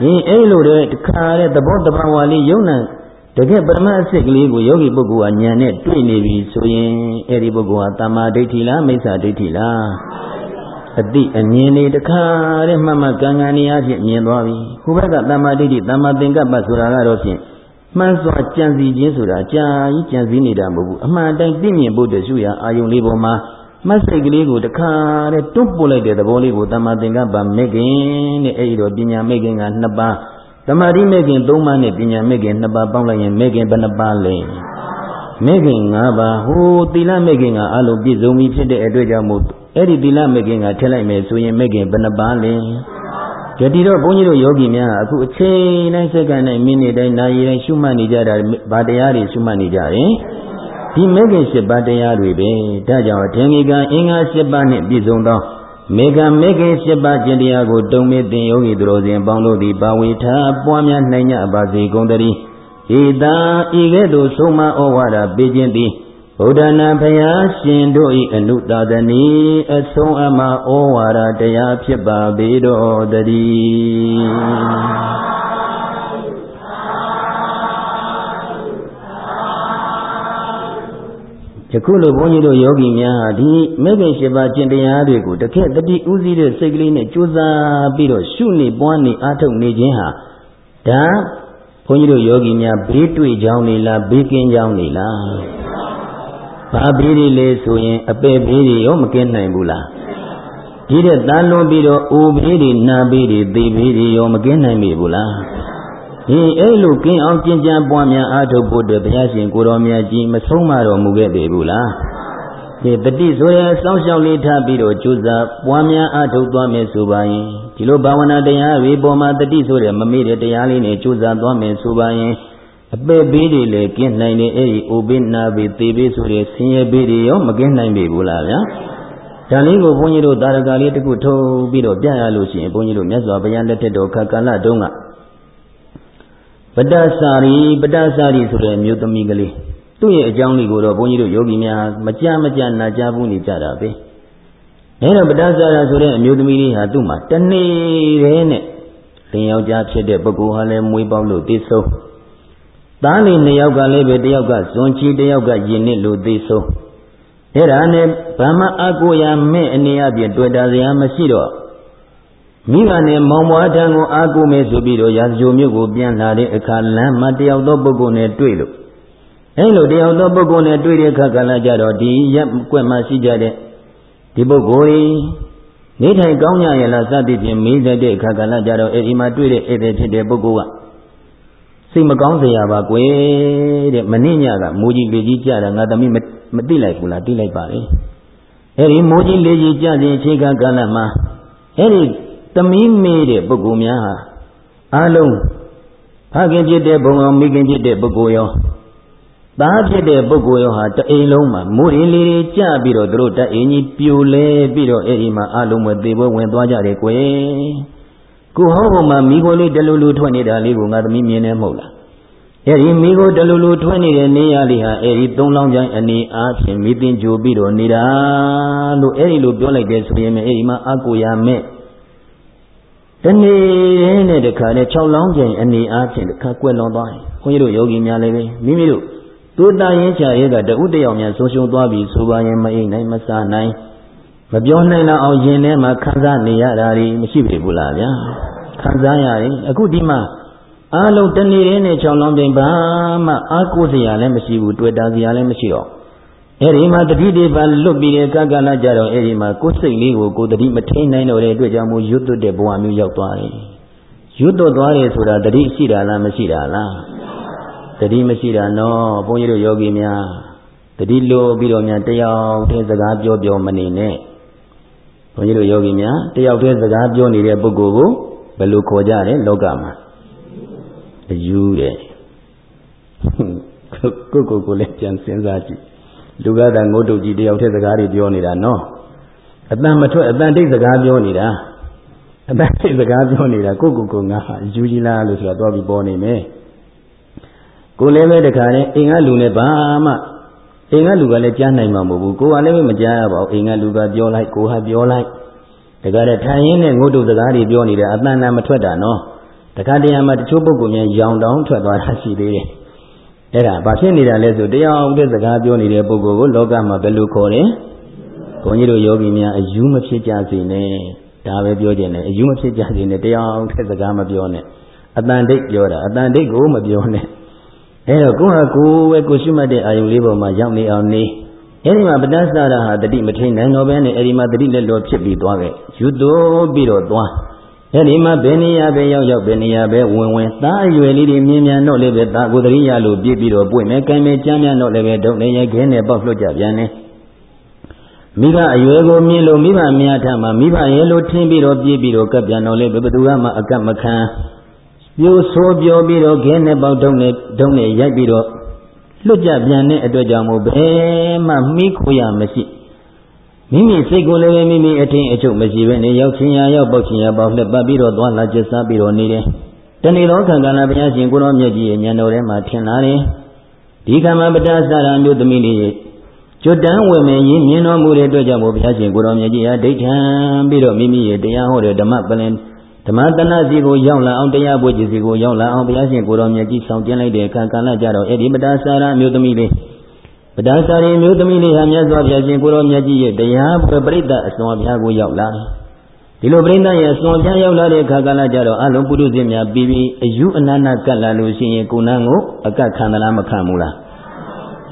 Speaker 1: ဟင်အဲ့လိုတဲ့တခါတဲ့သဘောတဘာဝလေးယုံနံ တကယ်ပရမအစစ်ကလေးကိုယောဂီပုဂ္ဂိုလ်ကဉာဏ်နဲ့တွေ့နေပြီဆိုရင်အဲ့ဒီပုဂ္ဂိုလ်ဟာတမ္မာဒိဋ္ဌိလားမိစ္ဆာဒိဋ္ဌိလားအတိအမြင်တွေတခါတဲ့မှတ်မှတ်ကံကံနေအဖြစ်မြင်သွားပြီဟိုဘက်ကတမ္မာဒိဋ္ဌိတမ္မာသင်္ကပ္ပဆိုတာကတော့ဖြင့်မှန်စွာကြံစည်ခြင်းဆိုတာကြာကြီးကြံစည်နေတာမဟုတ်ဘူးအမှန်တိုင်းသိမြင်ဖို့တရှုရအာယုံလေးပေါ်မှာမတ်စိတ်ကလေးကိုတခါတဲ့တွန်းပို့လိုက်တဲ့သဘောလေးကိုတမ္မာသင်္ကပ္ပမေခင်တဲ့အဲ့ဒီတော့ပညာမေခင်ကနှစ်ပါး တမာတိမေခင်သုံးပါးနဲ့ပညာမေခင်နှစ်ပါးပေါင်းလိုက်ရင်မေခင်ဘယ်နှပါးလဲမေခင်၅ပါးဟိုသီလမေခင်ကအလုံးပြည့်စုံပြီဖြစ်တဲ့အတွက်ကြောင့်မို့အဲ့ဒီသီလမေခင်ကထည့်လိုက်မယ်ဆိုရင်မေခင်ဘယ်နှပါးလဲကြတိတော့ဘုန်းကြီးတို့ယောဂီများအခုအချိန်တိုင်းစက္ကန့်တိုင်းမိနစ်တိုင်းနာရီတိုင်းရှုမှတ်နေကြတာဗာတရားတွေရှုမှတ်နေကြတယ်ဒီမေခင်၈ပါးတရားတွေပဲဒါကြောင့်ဒေငီကအင်္ဂါ၈ပါးနဲ့ပြည့်စုံသော မေကမေခင်၈ပါးကျင့်တရားကိုတုံမေတင်ယောဂီသူတော်စင်ပေါင်းတို့သည်ပါဝေထားပွားများနိုင်ကြပါစေကုန်တည်းယဧတာဤကဲ့သို့ဆုံးမဩဝါဒပေးခြင်းသည်ဗုဒ္ဓနာဘုရားရှင်တို့၏အနုတာဒနီအဆုံးအမဩဝါဒတရားဖြစ်ပါပေတော်တည်း ယခုလိုဘုန်းကြီးတို့ယောဂီများဟာဒီမေခင်ရှိပါကျင့်တရားတွေကိုတခက်တတိဥစည်းတဲ့စိတ်ကလေးနဲ့ကြိုးစားပြီးတော့ရှုနေပွားနေအားထုတ်နေခြင်းဟာဒါဘုန်းကြီးတို့ယောဂီများဘေးတွေ့ကြောင်းနေလားဘေးကင်းကြောင်းနေလားဘာဘေးတွေလဲဆိုရင်အပေဘေးတွေရောမကင်းနိုင်ဘူးလားဒီတဲ့တန်လွန်ပြီးတော့အိုဘေးတွေနာဘေးတွေသေဘေးတွေရောမကင်းနိုင်ပြီဘူးလား ဟင်အဲ့လိုကင်းအောင်ကျင့်ကြံပွားများအားထုတ်ဖို့အတွက်ဘုရားရှင်ကိုတော်မြတ်ကြီးမဆုံးမတော်မူခဲ့သေးဘူးလားဒီတတိဆိုရစောင့်ရှောက်လေးထားပြီးတော့ကြိုးစားပွားများအားထုတ်သွားမယ်ဆိုပါရင်ဒီလိုဘာဝနာတရားတွေပေါ်မှာတတိဆိုတဲ့မမေ့တဲ့တရားလေးနဲ့ကြိုးစားသွားမယ်ဆိုပါရင်အပဲ့ဘေးတွေလည်းကင်းနိုင်တယ်အဲ့ဒီအိုဘေးနာဘေးသေဘေးဆိုတဲ့ဆင်းရဲဘေးတွေရောမကင်းနိုင်ပြီဘူးလားဗျာဒါလေးကိုဘုန်းကြီးတို့တာရကလေးတခုထုတ်ပြီးတော့ပြရလို့ရှိရင်ဘုန်းကြီးတို့မြတ်စွာဘုရားလက်ထက်တော်ခါကာလတုန်းက ပတ္တစာရီပတ္တစာရီဆိုတဲ့မြို့သမီးကလေးသူ့ရဲ့အကြောင်းလေးကိုတော့ဘုန်းကြီးတို့ယောဂီများမကြမကြနာကြဘူးနေကြတာပဲအဲတော့ပတ္တစာရာဆိုတဲ့အမျိုးသမီးလေးဟာသူ့မှာတနေ့တည်းနဲ့လင်ယောက်ျားဖြစ်တဲ့ပုဂ္ဂိုလ်ဟာလည်းမွေးပေါက်လို့သိဆုံးသားလေးနှစ်ယောက်ကလည်းပဲတယောက်ကဇွန်ချီတယောက်ကယင်နစ်လို့သိဆုံးအဲ့ဒါနဲ့ဘာမှအကူရမဲ့အနေအချင်းတွေ့တာစရာမရှိတော့ မိဘနဲ့မောင်မွားထံကိုအားကိုးမယ်ဆိုပြီးတော့ရာဇဂိုမြို့ကိုပြန်လာတဲ့အခါလမ်းမှာတယောက်သောပုဂ္ဂိုလ်နဲ့တွေ့လို့အဲလိုတယောက်သောပုဂ္ဂိုလ်နဲ့တွေ့တဲ့အခါကလည်းကြတော့ဒီရက်ကွက်မှာရှိကြတဲ့ဒီပုဂ္ဂိုလ်ကြီးနေထိုင်ကောင်းကြရဲ့လားစသည်ဖြင့်မေးတဲ့အခါကလည်းကြတော့အဲဒီမှာတွေ့တဲ့ဧည့်သည်ဖြစ်တဲ့ပုဂ္ဂိုလ်ကစိတ်မကောင်းစရာပါကွယ်တဲ့မနှိညကမိုးကြီးလေကြီးကြတာငါသမီးမသိလိုက်ဘူးလားသိလိုက်ပါလေအဲဒီမိုးကြီးလေကြီးကြခြင်းအချိန်ကာလမှာအဲဒီ သမီးမေးတဲ့ပုဂ္ဂိုလ်များဟာအလုံးဖခင်ဖြစ်တဲ့ဘုံအောင်မိခင်ဖြစ်တဲ့ပုဂ္ဂိုလ်ရောသားဖြစ်တဲ့ပုဂ္ဂိုလ်ရောဟာတအိမ်လုံးမှာမူရင်းလေးတွေကြပြီးတော့သူတို့တအိမ်ကြီးပြိုလဲပြီးတော့အဲ့ဒီမှာအလုံးမသေးပွဲဝင်သွားကြတယ်ကွယ်ကိုဟောဘုံမှာမိခိုးလေးတလူလူထွက်နေတာလေးကိုငါသမီးမြင်နေမဟုတ်လားအဲ့ဒီမိခိုးတလူလူထွက်နေတဲ့နေရာလေးဟာအဲ့ဒီသုံးလောင်းကျိုင်းအနေအားဖြင့်မိသင်ကြိုပြီးတော့နေတာလို့အဲ့ဒီလိုပြောလိုက်တဲ့ဆိုရင်အဲ့ဒီမှာအကူရမဲ့ တနေ့နဲ့တခါနဲ့6လောင်းကျင်အနေအားဖြင့်တခါကွက်လွန်သွားတယ်။ခွန်ကြီးတို့ယောဂီများလည်းပဲမိမိတို့သူတာရင်ချရဲကတဦးတယောက်များဆုံးရှုံးသွားပြီဆိုပါရင်မအိမ်နိုင်မစားနိုင်မပြောနိုင်တော့အောင်ရင်ထဲမှာခံစားနေရတာတွေမရှိပြီဘူးလားဗျာ။ခံစားရတယ်အခုဒီမှာအားလုံးတနေ့နဲ့6လောင်းကျင်ဘာမှအားကိုးစရာလည်းမရှိဘူးတွေ့တာစရာလည်းမရှိတော့ အဲ့ဒီမှာတတိတေပါလွတ်ပြီးတဲ့ကကလာကြတော့အဲ့ဒီမှာကိုယ်စိတ်လေးကိုကိုယ်တတိမထိန်နိုင်တော့တဲ့အတွက်ကြောင့်မို့ရွတ်သွတ်တဲ့ဘဝမျိုးရောက်သွားတယ်။ရွတ်သွတ်သွားတယ်ဆိုတာတတိရှိတာလားမရှိတာလား။တတိမရှိတာနော်ဘုန်းကြီးတို့ယောဂီများတတိလို့ပြီးတော့များတယောက်တည်းစကားပြောပြောမနေနဲ့။ဘုန်းကြီးတို့ယောဂီများတယောက်တည်းစကားပြောနေတဲ့ပုဂ္ဂိုလ်ကိုဘယ်လိုခေါ်ကြလဲလောကမှာအယူတဲ့။ကိုကိုကိုလည်းပြန်စဉ်းစားကြည့် လူကသာငိုးတုတ်ကြီးတယောက်တည်းစကားတွေပြောနေတာနော်အတန်မထွက်အတန်တိတ်စကားပြောနေတာအတန်တိတ်စကားပြောနေတာကိုကိုကိုငါယူကြီးလားလို့ဆိုတာတော့ပြီးပေါ်နေမယ်ကိုလည်းပဲတခါနဲ့အိမ်ကလူနဲ့ဘာမှအိမ်ကလူကလည်းကြားနိုင်မှာမဟုတ်ဘူးကိုကလည်းမကြားရပါဘူးအိမ်ကလူကပြောလိုက်ကိုဟာပြောလိုက်တခါတည်းထိုင်ရင်းနဲ့ငို့တုတ်စကားတွေပြောနေတယ်အတန်တန်မထွက်တာနော်တခါတည်းမှာတချို့ပုဂ္ဂိုလ်များရောင်တောင်ထွက်သွားတာရှိသေးတယ် အဲ့ဒါဘာဖြစ်နေတာလဲဆိုတရားအောင်တဲ့စကားပြောနေတဲ့ပုဂ္ဂိုလ်ကိုလောကမှာဘယ်လိုခေါ်လဲဘုန်းကြီးတို့ယောဂီများအယူမဖြစ်ကြစေနဲ့ဒါပဲပြောခြင်းနဲ့အယူမဖြစ်ကြစေနဲ့တရားအောင်တဲ့စကားမပြောနဲ့အတန်တိတ်ပြောတာအတန်တိတ်ကိုမပြောနဲ့အဲ့တော့ကိုယ့်ဟာကိုယ်ပဲကိုရှိမှတ်တဲ့အာယုလေးပေါ်မှာရောက်နေအောင်နေအဲ့ဒီမှာပဋ္ဌာစရာဟာတတိမထိန်နိုင်တော့ဘဲနဲ့အဲ့ဒီမှာတတိလက်လောဖြစ်ပြီးသွားခဲ့ယူတိုးပြီးတော့သွား အဲ့ဒီမှာဘယ်နေရာပဲရောက်ရောက်ဘယ်နေရာပဲဝင်ဝင်သားအရွယ်လေးတွေမြင်မြန်တော့လည်းပဲသားကိုယ်တရိယာလို့ပြည့်ပြီးတော့ပွင့်မယ်ကံမယ်ကြမ်းမြန်တော့လည်းပဲဒုံနေရဲခင်းနဲ့ပေါက်လွတ်ကြပြန်တယ်မိဘအရွယ်ကိုမြင်လို့မိဘများထမှာမိဘရဲ့လို့ထင်းပြီးတော့ပြည့်ပြီးတော့ကပ်ပြန်တော့လေဘယ်သူမှအကပ်မခံပြိုးဆိုးပြောပြီးတော့ခင်းနဲ့ပေါက်ဒုံနဲ့ဒုံနဲ့ရိုက်ပြီးတော့လွတ်ကြပြန်တဲ့အတွက်ကြောင့်မို့ဘယ်မှမိခိုရမရှိ မိမိစိတ်ကိုလည်းပဲမိမိအထင်အချုပ်မရှိဘဲနဲ့ရောက်ချင်းရရောက်ပေါက်ချင်းရပေါက်လက်ပတ်ပြီးတော့သွားလာကျစားပြီးတော့နေတယ်တဏီသောခန္ဓာဘုရားရှင်ကိုရောမြတ်ကြီးရဲ့ဉာဏ်တော်ထဲမှာထင်လာတယ်ဒီကမ္မပတ္တသရမျိုးသမီးလေးရဲ့ကျွတ်တန်းဝင်မယ်ရင်းမြင်တော်မူတဲ့အတွက်ကြောင့်ဘုရားရှင်ကိုရောမြတ်ကြီးဟာဒိဋ္ဌံပြီးတော့မိမိရဲ့တရားဟောတဲ့ဓမ္မပလင်ဓမ္မတဏစီကိုရောက်လာအောင်တရားပွေကြီးစီကိုရောက်လာအောင်ဘုရားရှင်ကိုရောမြတ်ကြီးဆောင်တင်လိုက်တဲ့အခါကာလကြတော့အဲ့ဒီပတ္တသရမျိုးသမီးလေး ပဒါစာရီမျိုးသမီးလေးဟာမြတ်စွာဘုရားရှင်ကိုရောမြတ်ကြီးရဲ့တရားပရိသတ်အစွန်ဘုရားကိုရောက်လာဒီလိုပရိသတ်ရဲ့အစွန်ဘုရားရောက်လာတဲ့အခါကလည်းကြတော့အလုံးပုရုဇဉ်များပြီးပြီးအယူအနန္တကတ်လာလို့ရှိရင်ကိုနန်းကိုအကတ်ခံသလားမခံဘူးလား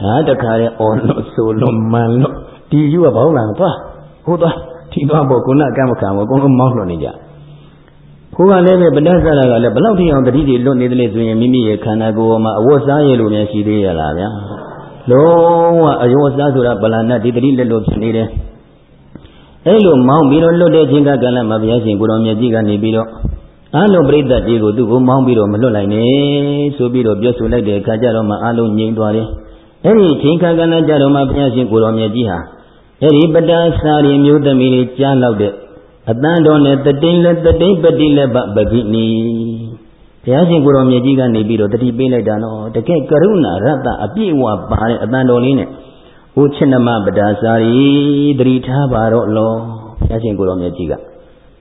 Speaker 1: ဟာတခါရဲ့အော်လို့ဆိုလို့မှန်လို့ဒီယူကဘောင်းလာသွားဟိုသွားဒီသွားဖို့ကိုနန်းအကတ်မခံဘူးအကုန်လုံးမောင်းလွှတ်နေကြကိုကလည်းပဲပဒသရကလည်းဘလောက်ထိအောင်တတိတွေလွတ်နေတယ်လေဆိုရင်မိမိရဲ့ခန္ဓာကိုယ်မှာအဝတ်စားရလို့များရှိသေးရလားဗျာ လုံးဝအယောစားဆိုတာဗလာဏဒီတတိလက်လို့ဖြစ်နေတယ်အဲ့လိုမောင်းပြီးတော့လွတ်တဲ့ချင်းကကလည်းမဘုရားရှင်ကိုတော်မြတ်ကြီးကနေပြီးတော့အလုံးပြိဿကြီးကိုသူ့ကိုမောင်းပြီးတော့မလွတ်လိုက်နဲ့ဆိုပြီးတော့ပြောဆိုလိုက်တဲ့အခါကျတော့မှအလုံးငြိမ်သွားတယ်အဲ့ဒီချင်းကကလည်းကြတော့မှဘုရားရှင်ကိုတော်မြတ်ကြီးဟာအဲ့ဒီပတ္တစာရီမျိုးသမီးလေးကြားလောက်တဲ့အတန်တော်နဲ့တတိန်လက်တတိန်ပတိလက်ပပဂိနီ ဘုရားရှင်ကိုတော်မြတ်ကြီးကနေပြီးတော့တတိပေးလိုက်တာနော်တကယ်ကရုဏာရတ္တအပြည့်အဝပါတဲ့အတန်တော်လေးနဲ့ဟိုချစ်နမပဒါစာရီတတိထားပါတော့လောဘုရားရှင်ကိုတော်မြတ်ကြီးက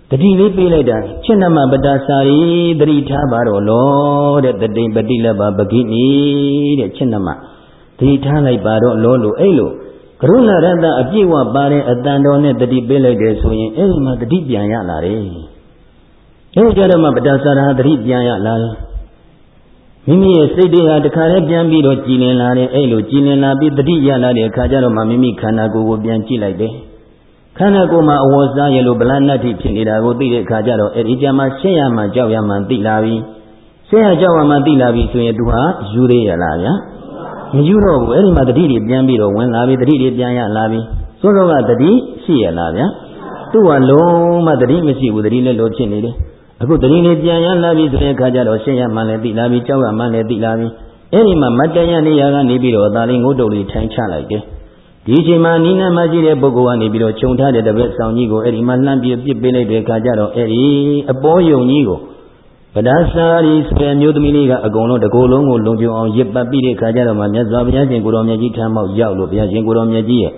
Speaker 1: တတိလေးပေးလိုက်တာချစ်နမပဒါစာရီတတိထားပါတော့လောတဲ့တတိပတိလက်ပါပဂိနီတဲ့ချစ်နမတတိထားလိုက်ပါတော့လောလို့အဲ့လိုကရုဏာရတ္တအပြည့်အဝပါတဲ့အတန်တော်နဲ့တတိပေးလိုက်တယ်ဆိုရင်အဲ့ဒီမှာတတိပြန်ရလာတယ် အဲကြတော့မှပတ္တစာရသတိပြန်ရလာတယ်မိမိရဲ့စိတ်တွေဟာတခါတည်းပြန်ပြီးတော့ကြည်လင်လာတယ်အဲ့လိုကြည်လင်လာပြီးတတိရလာတဲ့အခါကျတော့မှမိမိခန္ဓာကိုယ်ကိုပြန်ကြည့်လိုက်တယ်ခန္ဓာကိုယ်မှာအဝတ်စားရလို့ဗလဏတ်တိဖြစ်နေတာကိုသိတဲ့အခါကျတော့အဲ့ဒီကြမှာရှင်းရမှကြောက်ရမှသိလာပြီရှင်းရကြောက်ရမှသိလာပြီဆိုရင်သူဟာယူသေးရလားဗျာမယူတော့ဘူးအဲ့ဒီမှာတတိတွေပြန်ပြီးတော့ဝင်လာပြီတတိတွေပြန်ရလာပြီသို့တော့ကတတိရှိရလားဗျာသူ့ဟာလုံးမတတိမရှိဘူးတတိလည်းလို့ဖြစ်နေတယ် အခုတတိနေပြန်ရလာပြီဆိုတဲ့အခါကျတော့ရှင်းရမှလည်းသိလာပြီကြောက်ရမှလည်းသိလာပြီအဲ့ဒီမှာမတန်ရနေရာကနေပြီးတော့အသာလေးငုတ်တုတ်လေးထိုင်ချလိုက်တယ်ဒီအချိန်မှာနိနာမရှိတဲ့ပုဂ္ဂိုလ်ကနေပြီးတော့ခြုံထားတဲ့တပည့်ဆောင်ကြီးကိုအဲ့ဒီမှာလှမ်းပြပြစ်ပေးလိုက်တဲ့အခါကျတော့အဲ့ဒီအပေါ်ယုံကြီးကိုပဒါစာရီဆိုတဲ့မျိုးသမီးလေးကအကုန်လုံးတကိုယ်လုံးကိုလုံခြုံအောင်ရစ်ပတ်ပြီးတဲ့အခါကျတော့မှမြတ်စွာဘုရားရှင်ကိုတော်မြတ်ကြီးထမ်းမောက်ရောက်လို့ဘုရားရှင်ကိုတော်မြတ်ကြီးရဲ့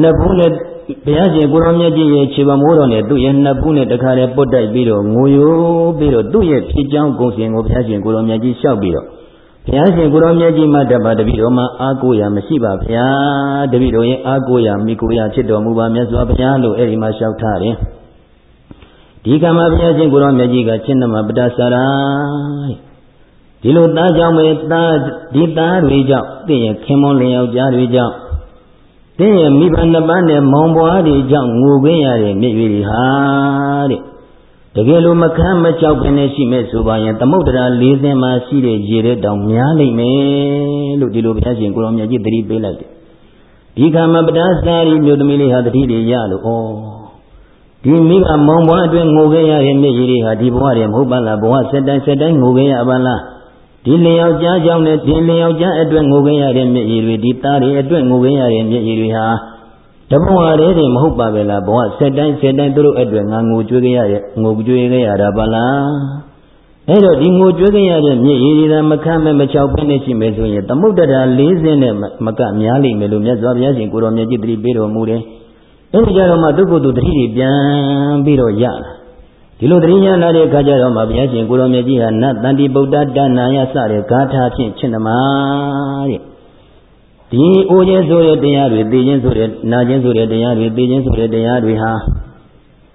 Speaker 1: နှစ်ဖူးနဲ့ ဘုရားရှင်ကိုရောမြတ်ကြီးရဲ့ခြေပမိုးတော်နဲ့သူ့ရဲ့နှစ်ဖူးနဲ့တခါတည်းပုတ်တိုက်ပြီးတော့ငိုယိုပြီးတော့သူ့ရဲ့ဖြစ်ကြောင်းဂုံစင်ကိုဘုရားရှင်ကိုရောမြတ်ကြီးလျှောက်ပြီးတော့ဘုရားရှင်ကိုရောမြတ်ကြီးမှတပါတပိတော်မှာအာကိုရာမရှိပါဗျာတပိတော်ရဲ့အာကိုရာမိကိုရာဖြစ်တော်မူပါမြတ်စွာဘုရားလို့အဲ့ဒီမှာလျှောက်ထားတယ်ဒီကမှာဘုရားရှင်ကိုရောမြတ်ကြီးကချင်းနမပတ္တဆရာဒီလိုသားကြောင့်ပဲသားဒီသားတွေကြောင့်တင့်ရဲ့ခင်မွန်လင်ယောက်ျားတွေကြောင့် တင်းရဲ့မိဘနှစ်ပါးနဲ့မောင်ပွားတွေကြောင့်ငိုခွင့်ရတဲ့မြစ်ရည်တွေဟာတဲ့တကယ်လို့မခမ်းမကြောက်ပဲနဲ့ရှိမဲ့ဆိုပါရင်သမုဒ္ဒရာ၄သင်းမှာရှိတဲ့ရေတဲ့တောင်များလိမ့်မယ်လို့ဒီလိုဘုရားရှင်ကိုရောမြတ်ကြီးသတိပေးလိုက်တယ်ဒီကံမပဒါစာရီမြို့သမီးလေးဟာတတိတွေရလို့ဩဒီမိဘမောင်ပွားအတွင်းငိုခဲ့ရတဲ့မြစ်ရည်တွေဟာဒီဘဝတွေမဟုတ်ပါလားဘဝစက်တိုင်းစက်တိုင်းငိုခဲ့ရပါလား ဒီလျောက်ကြားကြောင့်နဲ့ဒီလျောက်ကြားအတွက်ငိုခဲ့ရတဲ့မျက်ရည်တွေဒီသားတွေအတွက်ငိုခဲ့ရတဲ့မျက်ရည်တွေဟာတဘဝတည်းတည်းမဟုတ်ပါပဲလားဘဝဆက်တိုင်းဆက်တိုင်းသူတို့အတွက်ငါငိုကြွေးခဲ့ရတဲ့ငိုကြွေးခဲ့ရတာပါလားအဲ့တော့ဒီငိုကြွေးခဲ့ရတဲ့မျက်ရည်တွေကမခမ်းမဲ့မချောက်ဖက်နေရှိမယ်ဆိုရင်သမုဒ္ဒရာ40နဲ့မကများလိမ့်မယ်လို့မြတ်စွာဘုရားရှင်ကိုတော်မြတ်ကြီးတတိပေးတော်မူတယ်အဲ့ဒီကြတော့မှသူ့ကိုယ်သူတတိတွေပြန်ပြီးတော့ရလာ ဒီလိုတရိညာလာတဲ့အခါကျတော့မှဘုရားရှင်ကိုရောမြတ်ကြီးဟာနတ်တန်တိဗုဒ္ဓတဏ္ဏယစတဲ့ဂါထာဖြင့်ရှင်းသမာတဲ့ဒီအိုခြင်းဆိုတဲ့တရားတွေသိခြင်းဆိုတဲ့နာခြင်းဆိုတဲ့တရားတွေသိခြင်းဆိုတဲ့တရားတွေဟာ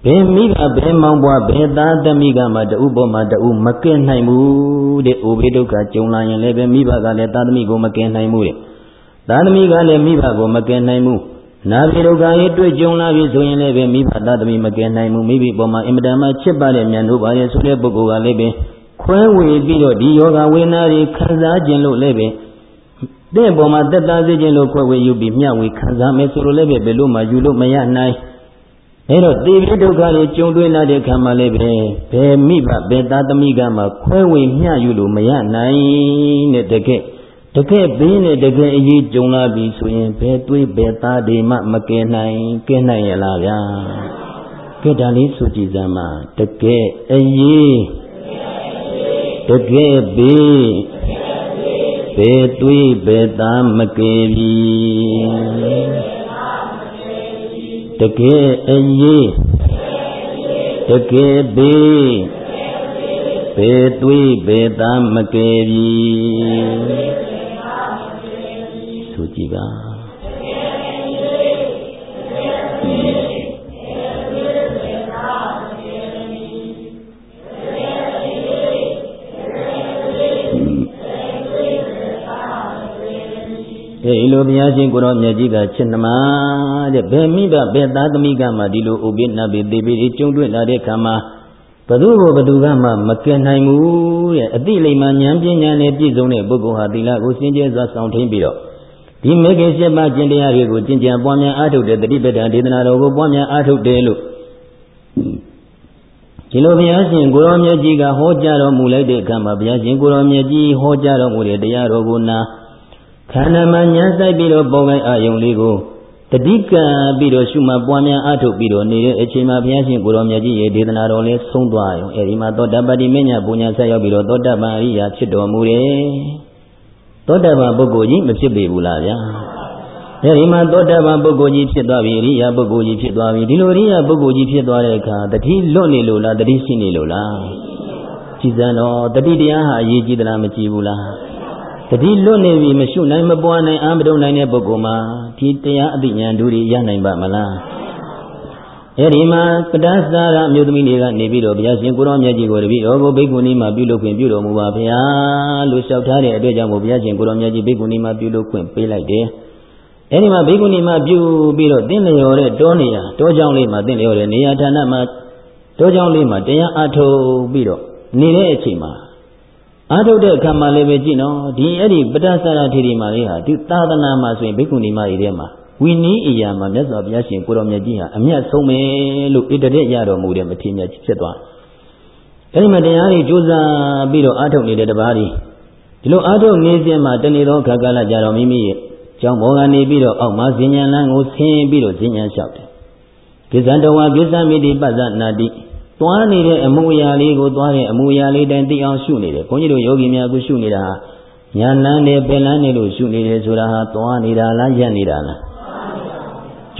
Speaker 1: ဘယ်မိဘဘယ်မောင်ဘွားဘယ်သားသမီးကမှတဥပေါ်မှာတဥမကဲနိုင်ဘူးတဲ့အိုဘေးဒုက္ခကြုံလာရင်လည်းပဲမိဘကလည်းသားသမီးကိုမကဲနိုင်ဘူးတဲ့သားသမီးကလည်းမိဘကိုမကဲနိုင်ဘူး နာပြီဒုက္ခရေးတွေ့ကြုံလာပြီဆိုရင်လည်းပဲမိဘသားသမီးမကယ်နိုင်ဘူးမိဘပေါ်မှာအင်မတန်မှချစ်ပါတဲ့မြန်တို့ပါရဲ့ဆိုတဲ့ပုဂ္ဂိုလ်ကလည်းပဲခွဲဝေပြီးတော့ဒီယောဂဝေနာတွေခံစားခြင်းလို့လည်းပဲတဲ့ပေါ်မှာသက်သာစေခြင်းလို့ခွဲဝေယူပြီးမျှဝေခံစားမယ်ဆိုလို့လည်းပဲဘယ်လို့မှယူလို့မရနိုင်အဲတော့တေပြီးဒုက္ခတွေကြုံတွေ့လာတဲ့ခံမှလည်းပဲဘယ်မိဘဘယ်သားသမီးကမှခွဲဝေမျှယူလို့မရနိုင်တဲ့တကယ် တကယ်ဘေးနဲ့တကယ်အရေးကြုံလာပြီဆိုရင်ဘယ်တွေးဘယ်သားတွေမှမကယ်နိုင်ကဲနိုင်ရလားဗျာကဲဒါလေးဆိုကြည်စမ်းပါတကယ်အရေးတကယ်ဘေးဘယ်သွေးဘယ်သားမကယ်ပြီတကယ်အရေးတကယ်ဘေးဘယ်သွေးဘယ်သားမကယ်ပြီ ဆိုကြည့်ပါအဲဒီလိုဘုရားရှင်ကိုရောမြတ်ကြီးကချက်နှမတဲ့ဘယ်မိဘဘယ်သားသမီးကမှဒီလိုဥပိနပိသေပိကျုံတွေ့လာတဲ့ခါမှာဘသူကိုဘသူကမှမကယ်နိုင်ဘူးတဲ့အတိလိမ္မာဉာဏ်ပညာနဲ့ပြည့်စုံတဲ့ပုဂ္ဂိုလ်ဟာသီလကိုစင်ကြယ်စွာဆောင်ထိန်ပြီးတော့ ဒီမေခင်ရှင်းပါကျင့်တရားတွေကိုကျင့်ကြံပွားများအားထုတ်တဲ့တတိပဒံဒေသနာတော်ကိုပွားများအားထုတ်တယ်လို့ဒီလိုဘုရားရှင်ကိုရောမြတ်ကြီးကဟောကြားတော်မူလိုက်တဲ့အခါမှာဘုရားရှင်ကိုရောမြတ်ကြီးဟောကြားတော်မူတဲ့တရားတော်ကိုနာခန္ဓာမှာညာဆိုင်ပြီးတော့ပေါ်ကိုင်းအာယုံလေးကိုတတိကံပြီးတော့ရှုမှတ်ပွားများအားထုတ်ပြီးတော့နေတဲ့အချိန်မှာဘုရားရှင်ကိုရောမြတ်ကြီးရဲ့ဒေသနာတော်လေးဆုံးသွားရောအဲဒီမှာသောတပတိမညာပူညာဆက်ရောက်ပြီးတော့သောတပန်အရိယာဖြစ်တော်မူတယ် သောတပန်ပုဂ္ဂိုလ်ကြီးမဖြစ်ပေဘူးလားဗျာအဲဒီမှာသောတပန်ပုဂ္ဂိုလ်ကြီးဖြစ်သွားပြီအရိယာပုဂ္ဂိုလ်ကြီးဖြစ်သွားပြီဒီလိုအရိယာပုဂ္ဂိုလ်ကြီးဖြစ်သွားတဲ့အခါတတိလွတ်နေလို့လားတတိရှိနေလို့လားကြည်စံတော်တတိတရားဟာအရေးကြီးသလားမကြည့်ဘူးလားတတိလွတ်နေပြီမရှုနိုင်မပွားနိုင်အာမတုံနိုင်တဲ့ပုဂ္ဂိုလ်မှာဒီတရားအသိဉာဏ်တို့ရနိုင်ပါမလား အဲ့ဒီမှာပဒသရာအမျိုးသမီးတွေကနေပြီးတော့ဘုရားရှင်ကိုရောမြတ်ကြီးကိုတပည့်တော်ကိုဘိက္ခုနီမှာပြုလုပ်ခွင့်ပြုတော်မူပါဗျာလို့လျှောက်ထားတဲ့အတွက်ကြောင့်ဘုရားရှင်ကိုရောမြတ်ကြီးဘိက္ခုနီမှာပြုလုပ်ခွင့်ပေးလိုက်တယ်အဲ့ဒီမှာဘိက္ခုနီမှာပြုပြီးတော့တင်းလျော်တဲ့တောနေရာတောကြောင်းလေးမှာတင်းလျော်တဲ့နေရာဌာနမှာတောကြောင်းလေးမှာတရားအထုတ်ပြီးတော့နေတဲ့အချိန်မှာအားထုတ်တဲ့အခါမှာလည်းပဲကြည့်နော်ဒီအဲ့ဒီပဋ္ဌာသရထေရီမာလေးဟာဒီသာသနာမှာဆိုရင်ဘိက္ခုနီမကြီးထဲမှာ ဝီနီးအရာမှာမြတ်စွာဘုရားရှင်ကိုတော်မြတ်ကြီးဟာအမျက်ဆုံးပဲလို့ဣတရက်ရတော်မူတဲ့မထေရမြတ်ဖြစ်သွားအဲ့ဒီမှာတရားတွေကြိုးစားပြီးတော့အားထုတ်နေတဲ့တပါးတွေဒီလိုအားထုတ်နေစဉ်မှာတဏှေသောခါကာလကြတော့မိမိရဲ့ကျောင်းဘောကနေပြီးတော့အောက်မှာဇင်ညာလန်းကိုဆင်းပြီးတော့ဇင်ညာလျှောက်တယ်ကိစ္စတော်ဝါကိစ္စမိတိပဇ္ဇနာတိသွားနေတဲ့အမှုအရာလေးကိုသွားတဲ့အမှုအရာလေးတိုင်းသိအောင်ရှုနေတယ်။ဘုန်းကြီးတို့ယောဂီများကရှုနေတာဟာညာလန်းနေပင်လန်းနေလို့ရှုနေတယ်ဆိုတာဟာသွားနေတာလားရက်နေတာလား။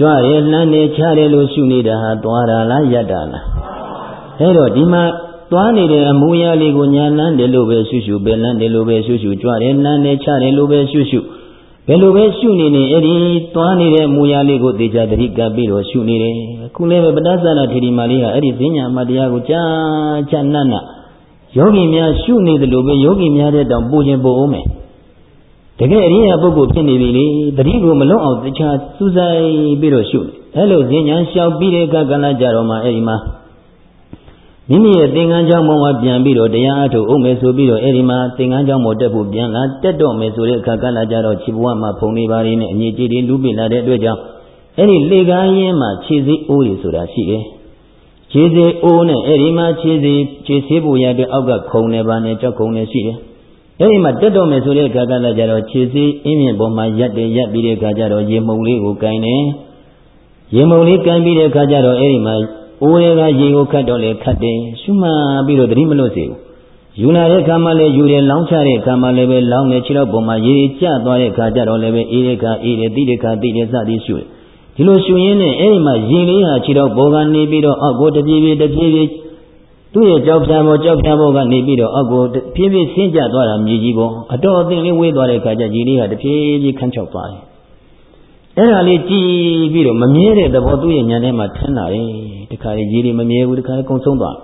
Speaker 1: ကြွရဲလန်းနေချတယ်လို့ရှုနေတာဟာသွားတာလားရက်တာလား။အဲတော့ဒီမှာသွားနေတဲ့အမှုအရာလေးကိုညာလန်းတယ်လို့ပဲရှုရှုပင်လန်းတယ်လို့ပဲရှုရှုကြွရဲလန်းနေချတယ်လို့ပဲရှုရှုဘယ်လိုပဲရှုနေနေအဲ့ဒီသွားနေတဲ့မူရလေးကိုသေချာတတိကပ်ပြီးတော့ရှုနေတယ်ခုလည်းပဲပဋ္ဌာသနာထေရီမာလေးကအဲ့ဒီဈဉ္ညာမတရားကိုကြာကြာနတ်နတ်ယောဂီများရှုနေတယ်လို့ပဲယောဂီများတဲ့တောင်ပူခြင်းပူအောင်မယ် တကယ်အရိယာပုဂ္ဂိုလ်ဖြစ်နေပြီလေတတိကိုမလွတ်အောင်တခြားစူးစိုက်ပြီးတော့ရှုနေအဲ့လိုဈဉ္ညာလျှောက်ပြီးတဲ့အခါကလည်းကြတော့မှအဲ့ဒီမှာမိမိရဲ့သင်္ကန်းကြောင့်ဘဝပြန်ပြီးတော့တရားအထုတ်အောင်မယ်ဆိုပြီးတော့အဲ့ဒီမှာသင်္ကန်းကြောင့်မတက်ဖို့ပြန်လာတက်တော့မယ်ဆိုတဲ့အခါကလာကြတော့ခြေဘဝမှာဖုံနေပါရင်းနဲ့အငြိကြီးတွေလူပိလာတဲ့အတွက်ကြောင့်အဲ့ဒီလေကားရင်းမှာခြေစည်းအိုးရဆိုတာရှိတယ်ခြေစည်းအိုးနဲ့အဲ့ဒီမှာခြေစည်းခြေဆေးဖို့ရတဲ့အောက်ကခုံနေပါနဲ့ကြောက်ခုံနေရှိတယ် အဲ့ဒီမှာတက်တော့မယ်ဆိုတဲ့အခါကလာကြတော့ခြေစည်းအင်းမြင့်ပေါ်မှာရက်တယ်ရက်ပြီးတဲ့အခါကျတော့ရေမှုန်လေးကိုကင်တယ်ရေမှုန်လေးကင်ပြီးတဲ့အခါကျတော့အဲ့ဒီမှာအိုးတွေကရေကိုခတ်တော့လေခတ်တယ်ရှုမှတ်ပြီးတော့သတိမလွတ်စေဘူးယူလာတဲ့ခါမှလည်းယူတယ်လောင်းချတဲ့ခါမှလည်းပဲလောင်းတယ်ခြေတော့ပုံမှာရေကျသွားတဲ့ခါကျတော့လည်းပဲအေးတဲ့ခါအေးတယ်တိတဲ့ခါတိတယ်စသည်ရှုတယ်ဒီလိုရှုရင်းနဲ့အဲ့ဒီမှာရေလေးဟာခြေတော့ဘောကနေပြီးတော့အောက်ကိုတပြေးပြေးတပြေးပြေး သူ့ရဲ့ကြောက်ဖြာပေါ်ကြောက်ဖြာပေါ်ကနေပြီးတော့အောက်ကိုဖြည်းဖြည်းဆင်းကျသွားတာမြေကြီးပေါ်အတော်အသင့်လေးဝေးသွားတဲ့ခါကျရေလေးဟာတဖြည်းဖြည်းခန်းချောက်သွားတယ်အဲ့ဒါလေးကြည့်ပြီးတော့မမြဲတဲ့သဘောသူ့ရဲ့ဉာဏ်ထဲမှာထင်လာတယ်တခါလေရေတွေမမြဲဘူးတခါလေကုံဆုံးသွား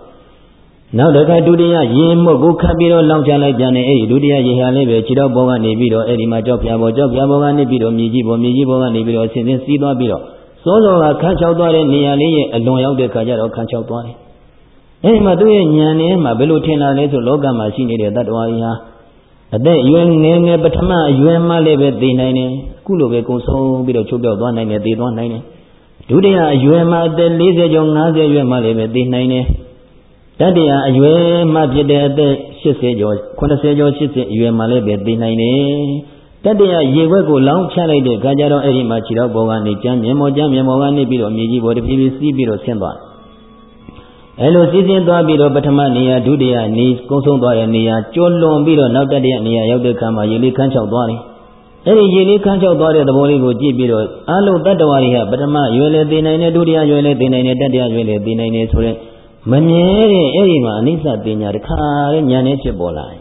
Speaker 1: နောက်တစ်ခါဒုတိယရေမှုတ်ကိုခတ်ပြီးတော့လောင်ချလိုက်ပြန်တယ်အဲ့ဒီဒုတိယရေဟာလေးပဲခြေတော့ဘောကနေပြီးတော့အဲ့ဒီမှာကြောက်ပြဘောကြောက်ပြဘောကနေပြီးတော့မြေကြီးဘောမြေကြီးဘောကနေပြီးတော့ဆင်းဆင်းစီးသွားပြီးတော့စောစောကခန်းချောက်သွားတဲ့နေရာလေးရဲ့အလွန်ရောက်တဲ့ခါကျတော့ခန်းချောက်သွားတယ် အဲ့ဒီမှာသူ့ရဲ့ဉာဏ်နဲ့မှဘယ်လိုထင်လာလဲဆိုလောကမှာရှိနေတဲ့တ attva ကြီးဟာအသက်အရွယ်ငယ်ငယ်ပထမအရွယ်မှလည်းပဲသိနိုင်တယ်အခုလိုပဲကုံဆုံးပြီးတော့ချုပ်ပြောက်သွားနိုင်တယ်သိသွားနိုင်တယ်ဒုတိယအရွယ်မှအသက်40ကျော်50ရွယ်မှလည်းပဲသိနိုင်တယ်တတိယအရွယ်မှဖြစ်တဲ့အသက်80ကျော်80ကျော်80အရွယ်မှလည်းပဲသိနိုင်တယ်တတိယရေခွက်ကိုလောင်းချလိုက်တဲ့ခါကျတော့အဲ့ဒီမှာခြေတော့ဘောကနေကြမ်းမြင်မောကြမ်းမြင်မောကနေပြီးတော့မြေကြီးပေါ်တဖြည်းဖြည်းစီးပြီးတော့ဆင်းသွား အဲလိုစီစဉ်သွားပြီးတော့ပထမနေရာဒုတိယနေကုန်းဆုံးသွားတဲ့နေရာကျော်လွန်ပြီးတော့နောက်တတိယနေရာရောက်တဲ့ခါမှာရေလေးခန်းချောက်သွားတယ်အဲ့ဒီရေလေးခန်းချောက်သွားတဲ့သဘောလေးကိုကြည့်ပြီးတော့အလုံးတတ္တဝါတွေကပထမရွယ်လေသိနိုင်တယ်ဒုတိယရွယ်လေသိနိုင်တယ်တတိယရွယ်လေသိနိုင်တယ်ဆိုတဲ့မမြဲတဲ့အဲ့ဒီမှာအနိစ္စပညာတခါတဲ့ဉာဏ်နဲ့ဖြစ်ပေါ်လာတယ်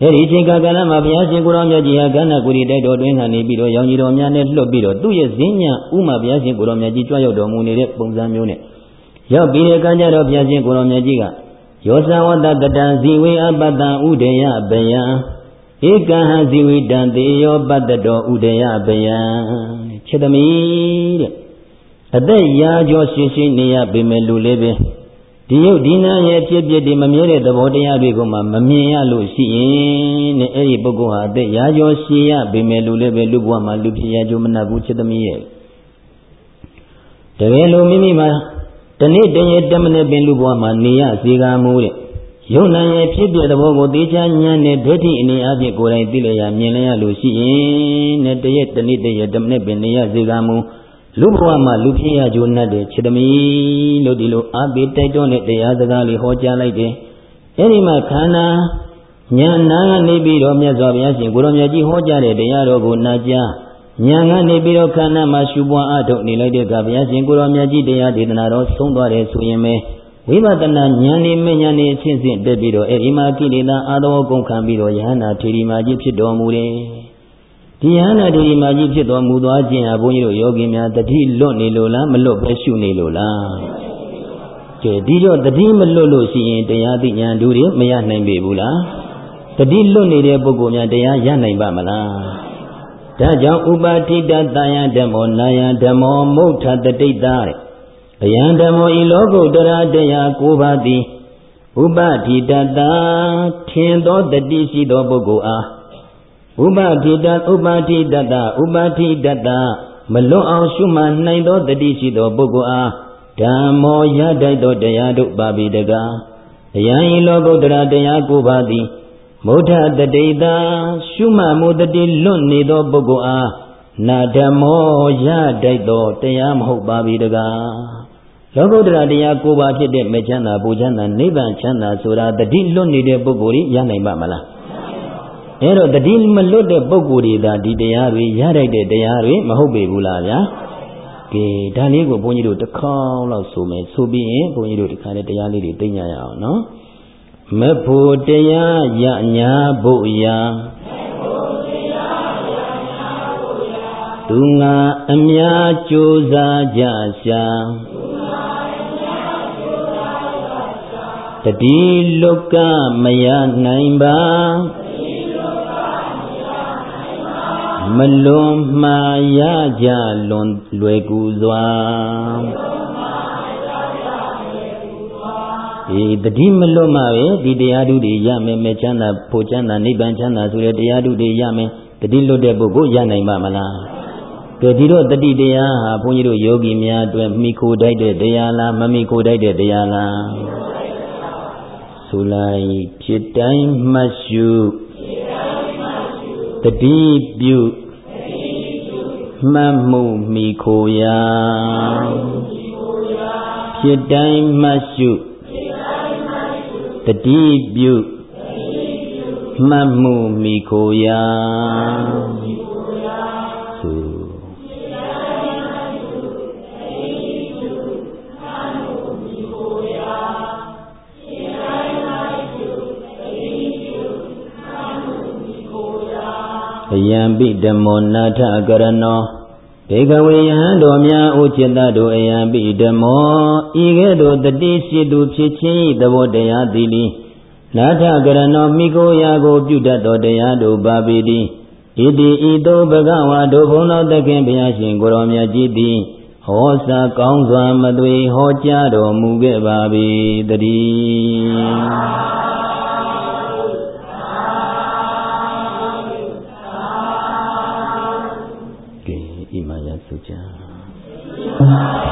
Speaker 1: အဲ့ဒီအချိန်ကာလမှာဘုရားရှင်ကိုရောမြတ်ကြီးဟာကဏ္ဍကုရီတိုက်တော်တွင်ကနေပြီးတော့ရောင်ကြီးတော်များနဲ့လွတ်ပြီးတော့သူ့ရဲ့ဇင်းညာဥမာဘုရားရှင်ကိုရောမြတ်ကြီးကြွရောက်တော်မူနေတဲ့ပုံစံမျိုးနဲ့ ရောက်ပြီးတဲ့အခါကျတော့ဘုရားရှင်ကိုရောမြတ်ကြီးကယောဇဝတ္တကတံဇီဝေအပတ္တံဥဒေယဗယံဧကဟံဇီဝိတံတေယောပတ္တတော်ဥဒေယဗယံခြေသမီးတဲ့အသက်ရာကျော်ရှိရှိနေရပေမဲ့လူလေးပဲဒီယုတ်ဒီနာရဲ့ဖြစ်ဖြစ်ဒီမမြဲတဲ့သဘောတရားတွေကိုမှမမြင်ရလို့ရှိရင်တဲ့အဲ့ဒီပုဂ္ဂိုလ်ဟာအသက်ရာကျော်ရှိရပေမဲ့လူလေးပဲလူဘဝမှာလူဖြစ်ရကြမနှပ်ဘူးခြေသမီးရဲ့တကယ်လို့မိမိမှာ တနေ့တည်းတမနဲ့ပင်လူဘဝမှာနေရစေကမူတဲ့ယုံနာရဲ့ဖြစ်ပြတဲ့ဘောကိုသိချာဉာဏ်နဲ့ဒိဋ္ဌိအနေအချင်းကိုယ်တိုင်သိလျက်မြင်လျက်လို့ရှိရင်နဲ့တရက်တနေ့တရက်တမနဲ့ပင်နေရစေကမူလူဘဝမှာလူဖြစ်ရကြုံနဲ့တဲ့ခြေသမီးလို့ဒီလိုအာပိတိုက်တွန်းတဲ့တရားစကားလေးဟောကြားလိုက်တယ်အဲဒီမှာခန္ဓာဉာဏ်နာကနေပြီးတော့မြတ်စွာဘုရားရှင်ကိုရောမြတ်ကြီးဟောကြားတဲ့တရားတော်ကိုနာကြား ဉာဏ်ကနေပြီးတော့ခန္ဓာမှာရှုပွားအထုတ်နေလိုက်တဲ့အခါဘုရားရှင်ကိုရောမြတ်ကြီးတရားဒေသနာတော်ဆုံးသွားတယ်ဆိုရင်ပဲဝိပဿနာဉာဏ်နဲ့မဉာဏ်နဲ့အချင်းချင်းတက်ပြီးတော့အဲဒီမှာကိလေသာအာသောကုန်ခံပြီးတော့ယဟန္တာထေရီမာကြီးဖြစ်တော်မူတယ်ဒီယဟန္တာထေရီမာကြီးဖြစ်တော်မူသွားခြင်းဟာဘုန်းကြီးတို့ယောဂီများတတိလွတ်နေလို့လားမလွတ်ပဲရှုနေလို့လားကဲဒီတော့တတိမလွတ်လို့ရှိရင်တရားသိဉာဏ်တို့တွေမရနိုင်ပေဘူးလားတတိလွတ်နေတဲ့ပုဂ္ဂိုလ်များတရားရနိုင်ပါမလား ဒါကြောင့်ဥပါထိတတာယဓမ္မောနာယဓမ္မောမုဋ္ဌတတိတတဲ့အယံဓမ္မောဤလောကုတ္တရာတရားကိုပါသည်ဥပထိတတာထင်သောတတိရှိသောပုဂ္ဂိုလ်အားဥပထိတဥပထိတတဥပထိတတမလွတ်အောင်ရှုမှတ်နိုင်သောတတိရှိသောပုဂ္ဂိုလ်အားဓမ္မောရတိုက်သောတရားတို့ပါပြီတကားအယံဤလောကုတ္တရာတရားကိုပါသည် မုဋ္ဌတတိတာရှုမှတ်မှုတတိလွတ်နေသောပုဂ္ဂိုလ်အားနာဓမ္မောရတိုက်သောတရားမဟုတ်ပါပြီတကားလောကုတ္တရာတရားကိုပါဖြစ်တဲ့မေချမ်းသာပူချမ်းသာနိဗ္ဗာန်ချမ်းသာဆိုတာတတိလွတ်နေတဲ့ပုဂ္ဂိုလ်ကြီးရနိုင်ပါမလားအဲတော့တတိမလွတ်တဲ့ပုဂ္ဂိုလ်တွေသာဒီတရားတွေရတိုက်တဲ့တရားတွေမဟုတ်ပေဘူးလားဗျာကဲဒါလေးကိုဘုန်းကြီးတို့တစ်ခေါက်လောက်ဆိုမယ်ဆိုပြီးရင်ဘုန်းကြီးတို့ဒီခါလေးတရားလေးတွေသိညာရအောင်နော် မဖို့တရားရညာဖို့ရာသူငါအများကြိုးစားကြရှာတတိလုကမရနိုင်ပါမလွန်မှားရကြလွန်လွယ်ကူစွာ ဒီတတိမလွတ်မှပဲဒီတရားဓုတွေရမယ်မဲ့ချမ်းသာဖို့ချမ်းသာနိဗ္ဗာန်ချမ်းသာဆိုတဲ့တရားဓုတွေရမယ်တတိလွတ်တဲ့ပုဂ္ဂိုလ်ရနိုင်ပါမလားကဲဒီတော့တတိတရားဟာဘုန်းကြီးတို့ယောဂီများအတွက်မိခိုတိုက်တဲ့တရားလားမမိခိုတိုက်တဲ့တရားလားဆိုလိုက်ဖြစ်တိုင်းမှတ်ရှုတတိပြုမှတ်မှုမိခိုရာဖြစ်တိုင်းမှတ်ရှု တတိပြုမှတ်မှုမိခိုရာသုအယံပိဓမ္မောနာထကရဏော ဘေကဝေယံတော်များအိုจิตတို့အယံပိဓမ္မောဤကဲ့သို့တတိရှိသူဖြစ်ခြင်း၏သဘောတရားသည်လီနာထကရဏောမိကိုရာကို ပြုတတ်သောတရားတို့ပါပေသည်ဣတိဤသို့ဘဂဝါတို့ဘုန်းတော်သခင်ဘုရားရှင်ကိုရောမြတ်ကြီးသည်ဟောစာကောင်းစွာမသွေဟောကြားတော်မူခဲ့ပါ၏တည်း ဣမာယသုကြ